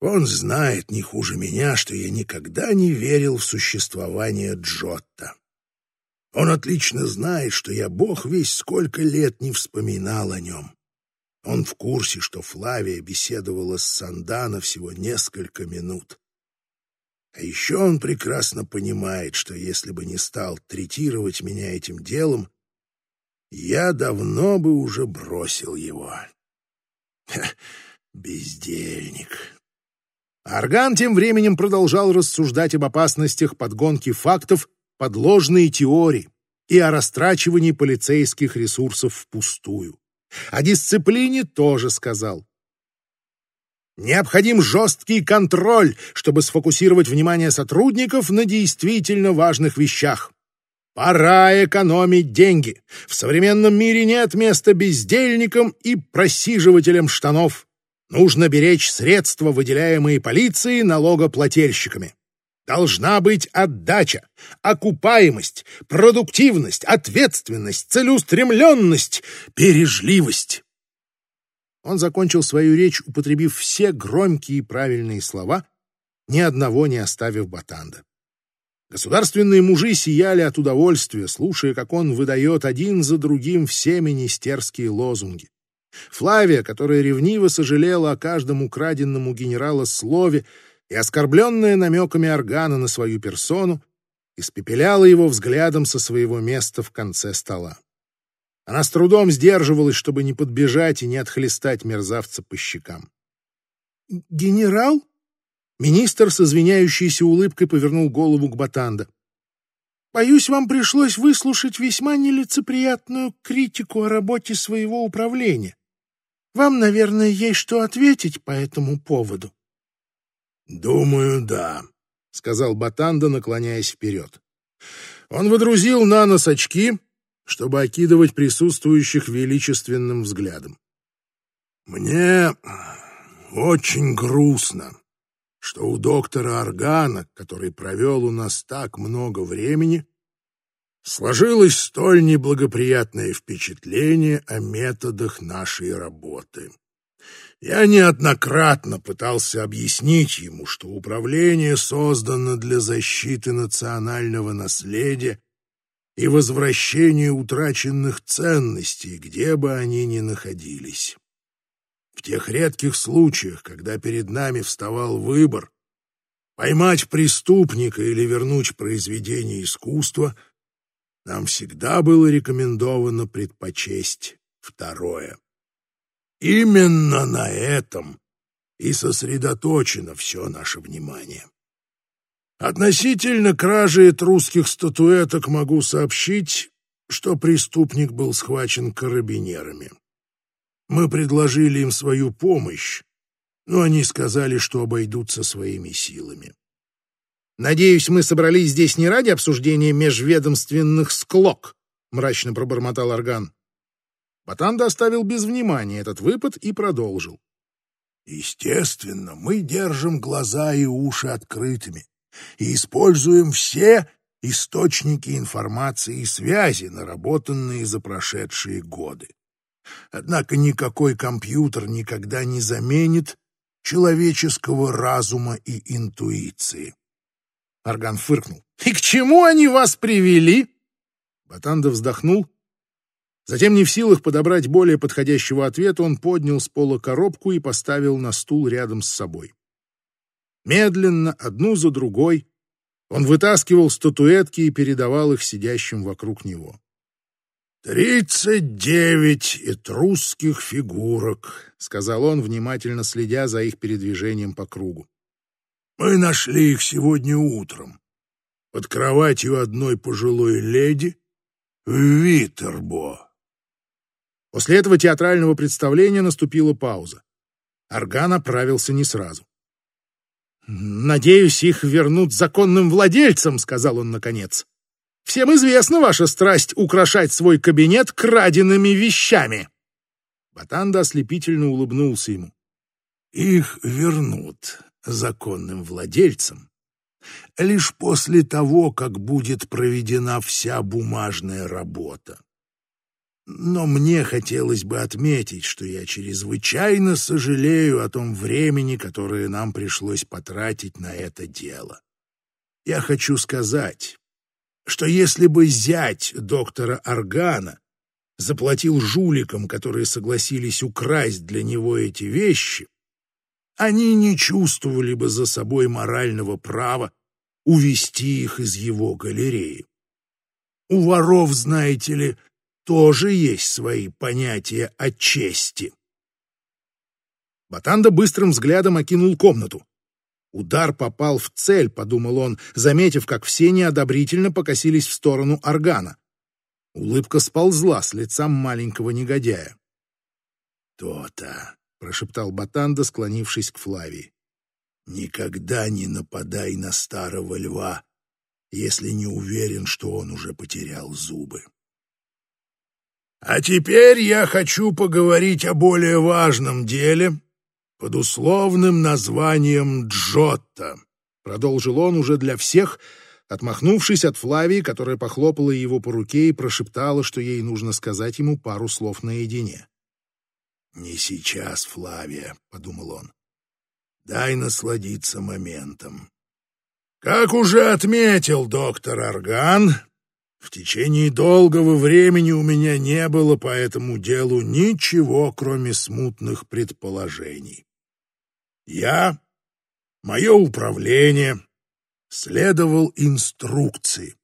Он знает не хуже меня, что я никогда не верил в существование Джотта. Он отлично знает, что я бог весь сколько лет не вспоминал о нем. Он в курсе, что Флавия беседовала с Сандана всего несколько минут. А еще он прекрасно понимает, что если бы не стал третировать меня этим делом, я давно бы уже бросил его. Ха, бездельник. Арган тем временем продолжал рассуждать об опасностях подгонки фактов под ложные теории и о растрачивании полицейских ресурсов впустую. О дисциплине тоже сказал. Необходим жесткий контроль, чтобы сфокусировать внимание сотрудников на действительно важных вещах. Пора экономить деньги. В современном мире нет места бездельникам и просиживателям штанов. Нужно беречь средства, выделяемые полицией налогоплательщиками. Должна быть отдача, окупаемость, продуктивность, ответственность, целеустремленность, бережливость. Он закончил свою речь, употребив все громкие и правильные слова, ни одного не оставив Батанда. Государственные мужи сияли от удовольствия, слушая, как он выдает один за другим все министерские лозунги. Флавия, которая ревниво сожалела о каждом украденном у генерала слове и оскорбленная намеками органа на свою персону, испепеляла его взглядом со своего места в конце стола. Она с трудом сдерживалась, чтобы не подбежать и не отхлестать мерзавца по щекам. «Генерал?» Министр с извиняющейся улыбкой повернул голову к Батанда. «Боюсь, вам пришлось выслушать весьма нелицеприятную критику о работе своего управления. Вам, наверное, есть что ответить по этому поводу». «Думаю, да», — сказал Батанда, наклоняясь вперед. Он выдрузил на нос очки чтобы окидывать присутствующих величественным взглядом. «Мне очень грустно, что у доктора Органа, который провел у нас так много времени, сложилось столь неблагоприятное впечатление о методах нашей работы. Я неоднократно пытался объяснить ему, что управление создано для защиты национального наследия и возвращение утраченных ценностей, где бы они ни находились. В тех редких случаях, когда перед нами вставал выбор поймать преступника или вернуть произведение искусства, нам всегда было рекомендовано предпочесть второе. Именно на этом и сосредоточено все наше внимание. Относительно кражи этрусских статуэток могу сообщить, что преступник был схвачен карабинерами. Мы предложили им свою помощь, но они сказали, что обойдутся своими силами. «Надеюсь, мы собрались здесь не ради обсуждения межведомственных склок», — мрачно пробормотал Орган. Батанда оставил без внимания этот выпад и продолжил. «Естественно, мы держим глаза и уши открытыми и используем все источники информации и связи, наработанные за прошедшие годы. Однако никакой компьютер никогда не заменит человеческого разума и интуиции. Арган фыркнул. «И к чему они вас привели?» Батанда вздохнул. Затем, не в силах подобрать более подходящего ответа, он поднял с пола коробку и поставил на стул рядом с собой. Медленно, одну за другой, он вытаскивал статуэтки и передавал их сидящим вокруг него. «Тридцать девять этрусских фигурок», — сказал он, внимательно следя за их передвижением по кругу. «Мы нашли их сегодня утром, под кроватью одной пожилой леди в Витербо». После этого театрального представления наступила пауза. Орган оправился не сразу. «Надеюсь, их вернут законным владельцам», — сказал он наконец. «Всем известна ваша страсть украшать свой кабинет краденными вещами». Батанда ослепительно улыбнулся ему. «Их вернут законным владельцам лишь после того, как будет проведена вся бумажная работа. Но мне хотелось бы отметить, что я чрезвычайно сожалею о том времени, которое нам пришлось потратить на это дело. Я хочу сказать, что если бы зять доктора Аргана заплатил жуликам, которые согласились украсть для него эти вещи, они не чувствовали бы за собой морального права увести их из его галереи. У воров, знаете ли, тоже есть свои понятия о чести. Батанда быстрым взглядом окинул комнату. Удар попал в цель, подумал он, заметив, как все неодобрительно покосились в сторону органа. Улыбка сползла с лица маленького негодяя. «То-то», — прошептал Батанда, склонившись к Флавии. «Никогда не нападай на старого льва, если не уверен, что он уже потерял зубы». А теперь я хочу поговорить о более важном деле под условным названием Джотто, продолжил он уже для всех, отмахнувшись от Флавии, которая похлопала его по руке и прошептала, что ей нужно сказать ему пару слов наедине. «Не сейчас, Флавия», — подумал он. «Дай насладиться моментом». Как уже отметил доктор Орган, в течение долгого времени у меня не было по этому делу ничего, кроме смутных предположений. Я, мое управление, следовал инструкции.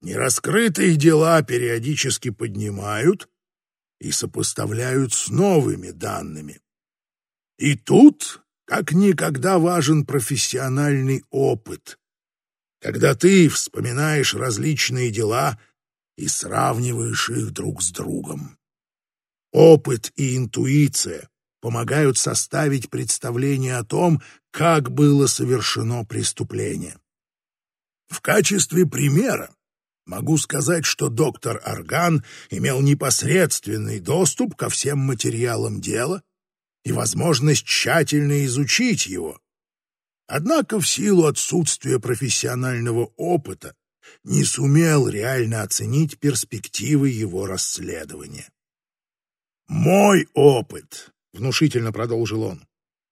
Нераскрытые дела периодически поднимают и сопоставляют с новыми данными. И тут как никогда важен профессиональный опыт, когда ты вспоминаешь различные дела и сравниваешь их друг с другом. Опыт и интуиция помогают составить представление о том, как было совершено преступление. В качестве примера могу сказать, что доктор Арган имел непосредственный доступ ко всем материалам дела и возможность тщательно изучить его, Однако в силу отсутствия профессионального опыта не сумел реально оценить перспективы его расследования. «Мой опыт», — внушительно продолжил он,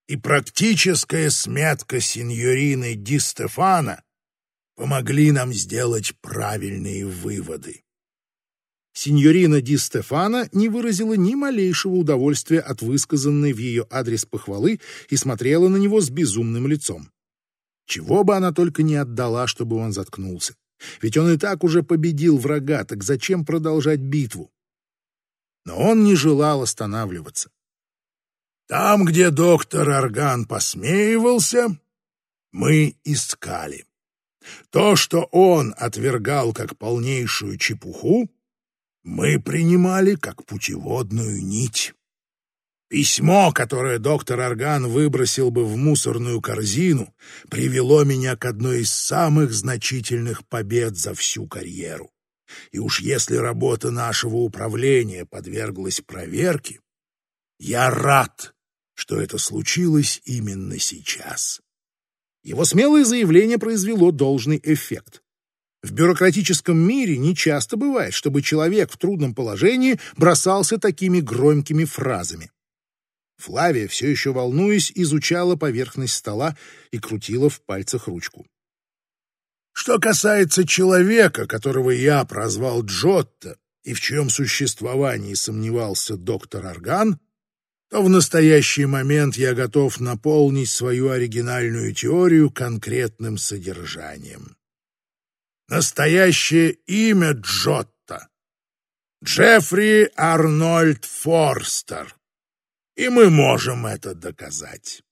«и практическая сметка сеньорины Ди Стефана помогли нам сделать правильные выводы. Синьорина Ди Стефана не выразила ни малейшего удовольствия от высказанной в ее адрес похвалы и смотрела на него с безумным лицом. Чего бы она только не отдала, чтобы он заткнулся. Ведь он и так уже победил врага, так зачем продолжать битву? Но он не желал останавливаться. Там, где доктор Орган посмеивался, мы искали. То, что он отвергал как полнейшую чепуху, мы принимали как путеводную нить. Письмо, которое доктор Орган выбросил бы в мусорную корзину, привело меня к одной из самых значительных побед за всю карьеру. И уж если работа нашего управления подверглась проверке, я рад, что это случилось именно сейчас. Его смелое заявление произвело должный эффект. В бюрократическом мире нечасто бывает, чтобы человек в трудном положении бросался такими громкими фразами. Флавия, все еще волнуясь, изучала поверхность стола и крутила в пальцах ручку. Что касается человека, которого я прозвал Джотто, и в чьем существовании сомневался доктор Орган, то в настоящий момент я готов наполнить свою оригинальную теорию конкретным содержанием. Настоящее имя Джотто — Джеффри Арнольд Форстер и мы можем это доказать.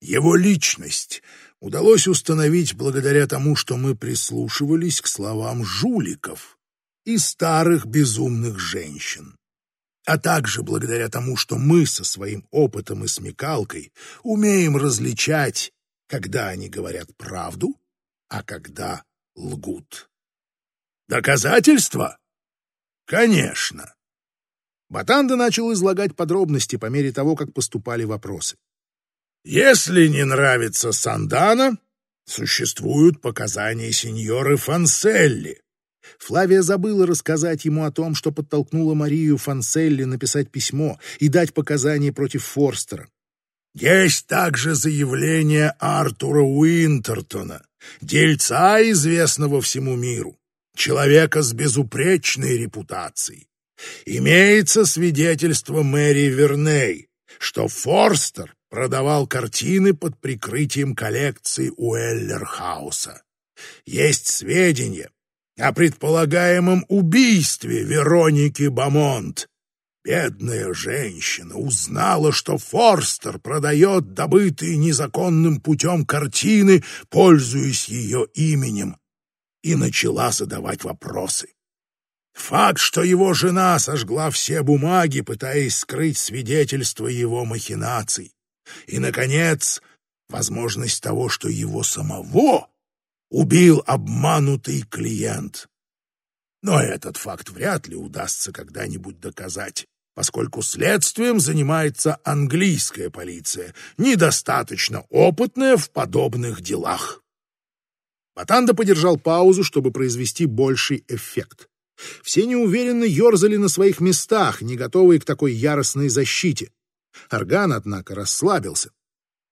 Его личность удалось установить благодаря тому, что мы прислушивались к словам жуликов и старых безумных женщин, а также благодаря тому, что мы со своим опытом и смекалкой умеем различать, когда они говорят правду, а когда лгут. Доказательства? Конечно. Батанда начал излагать подробности по мере того, как поступали вопросы. «Если не нравится Сандана, существуют показания сеньоры Фанселли». Флавия забыла рассказать ему о том, что подтолкнула Марию Фанселли написать письмо и дать показания против Форстера. «Есть также заявление Артура Уинтертона, дельца, известного всему миру, человека с безупречной репутацией. Имеется свидетельство Мэри Верней, что Форстер продавал картины под прикрытием коллекции Уэллерхауса. Есть сведения о предполагаемом убийстве Вероники Бамонт. Бедная женщина узнала, что Форстер продает добытые незаконным путем картины, пользуясь ее именем, и начала задавать вопросы. Факт, что его жена сожгла все бумаги, пытаясь скрыть свидетельство его махинаций. И, наконец, возможность того, что его самого убил обманутый клиент. Но этот факт вряд ли удастся когда-нибудь доказать, поскольку следствием занимается английская полиция, недостаточно опытная в подобных делах. Батанда подержал паузу, чтобы произвести больший эффект. Все неуверенно ерзали на своих местах, не готовые к такой яростной защите. Орган, однако, расслабился.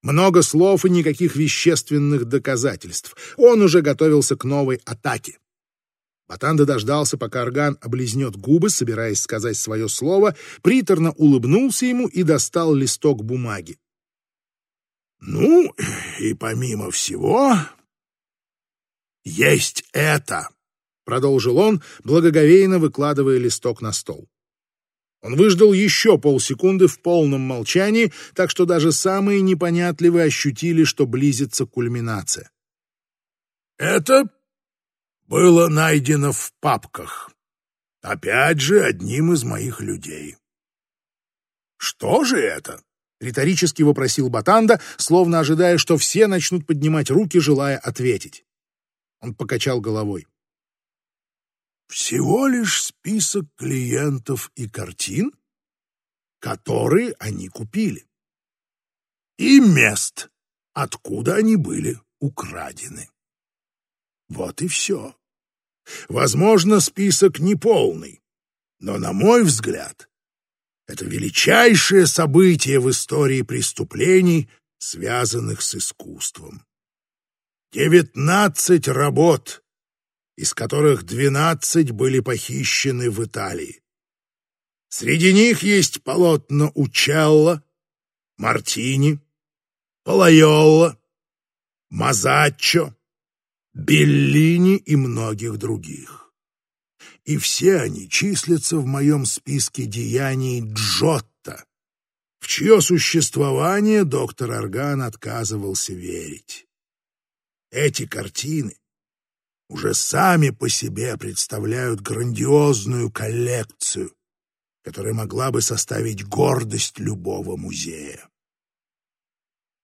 Много слов и никаких вещественных доказательств. Он уже готовился к новой атаке. Батанда дождался, пока Орган облизнет губы, собираясь сказать свое слово, приторно улыбнулся ему и достал листок бумаги. «Ну, и помимо всего, есть это!» продолжил он, благоговейно выкладывая листок на стол. Он выждал еще полсекунды в полном молчании, так что даже самые непонятливые ощутили, что близится кульминация. «Это было найдено в папках. Опять же, одним из моих людей». «Что же это?» — риторически вопросил Батанда, словно ожидая, что все начнут поднимать руки, желая ответить. Он покачал головой всего лишь список клиентов и картин, которые они купили, и мест, откуда они были украдены. Вот и все. Возможно, список неполный, но, на мой взгляд, это величайшее событие в истории преступлений, связанных с искусством. Девятнадцать работ из которых двенадцать были похищены в Италии. Среди них есть полотна Учелла, Мартини, Палайолла, Мазаччо, Беллини и многих других. И все они числятся в моем списке деяний Джотто, в чье существование доктор Орган отказывался верить. Эти картины уже сами по себе представляют грандиозную коллекцию. которая могла бы составить гордость любого музея.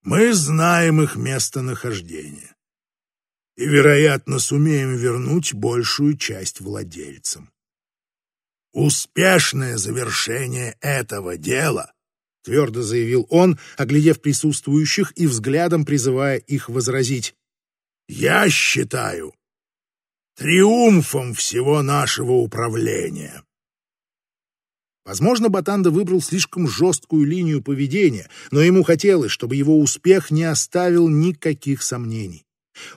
Мы знаем их местонахождение и, вероятно, сумеем вернуть большую часть владельцам. Успешное завершение этого дела — твердо заявил он, оглядев присутствующих и взглядом призывая их возразить. «Я считаю триумфом всего нашего управления». Возможно, Батанда выбрал слишком жесткую линию поведения, но ему хотелось, чтобы его успех не оставил никаких сомнений.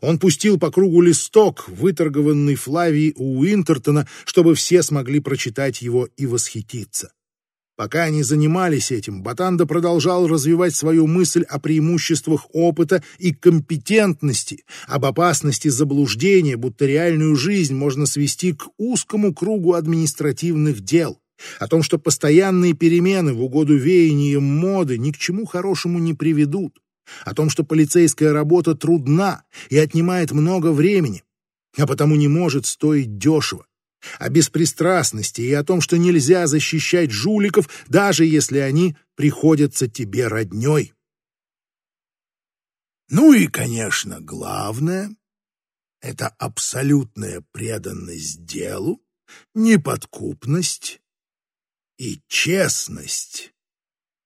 Он пустил по кругу листок, выторгованный Флавией у Уинтертона, чтобы все смогли прочитать его и восхититься. Пока они занимались этим, Батанда продолжал развивать свою мысль о преимуществах опыта и компетентности, об опасности заблуждения, будто реальную жизнь можно свести к узкому кругу административных дел, о том, что постоянные перемены в угоду веяниям моды ни к чему хорошему не приведут, о том, что полицейская работа трудна и отнимает много времени, а потому не может стоить дешево, о беспристрастности и о том, что нельзя защищать жуликов, даже если они приходятся тебе роднёй. Ну и, конечно, главное — это абсолютная преданность делу, неподкупность и честность.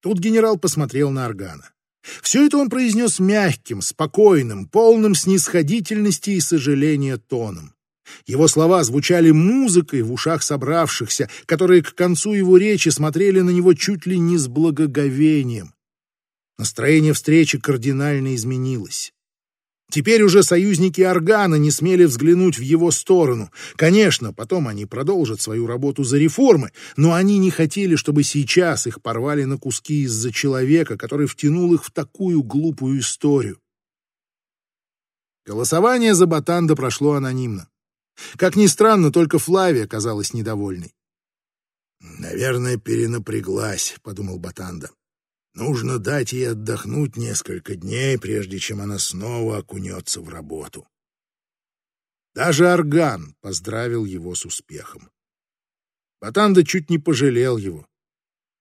Тут генерал посмотрел на Органа. Все это он произнес мягким, спокойным, полным снисходительности и сожаления тоном. Его слова звучали музыкой в ушах собравшихся, которые к концу его речи смотрели на него чуть ли не с благоговением. Настроение встречи кардинально изменилось. Теперь уже союзники Органа не смели взглянуть в его сторону. Конечно, потом они продолжат свою работу за реформы, но они не хотели, чтобы сейчас их порвали на куски из-за человека, который втянул их в такую глупую историю. Голосование за Батанда прошло анонимно. Как ни странно, только Флавия казалась недовольной. «Наверное, перенапряглась», — подумал Батанда. «Нужно дать ей отдохнуть несколько дней, прежде чем она снова окунется в работу». Даже Орган поздравил его с успехом. Батанда чуть не пожалел его.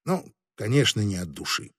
Ну, конечно, не от души.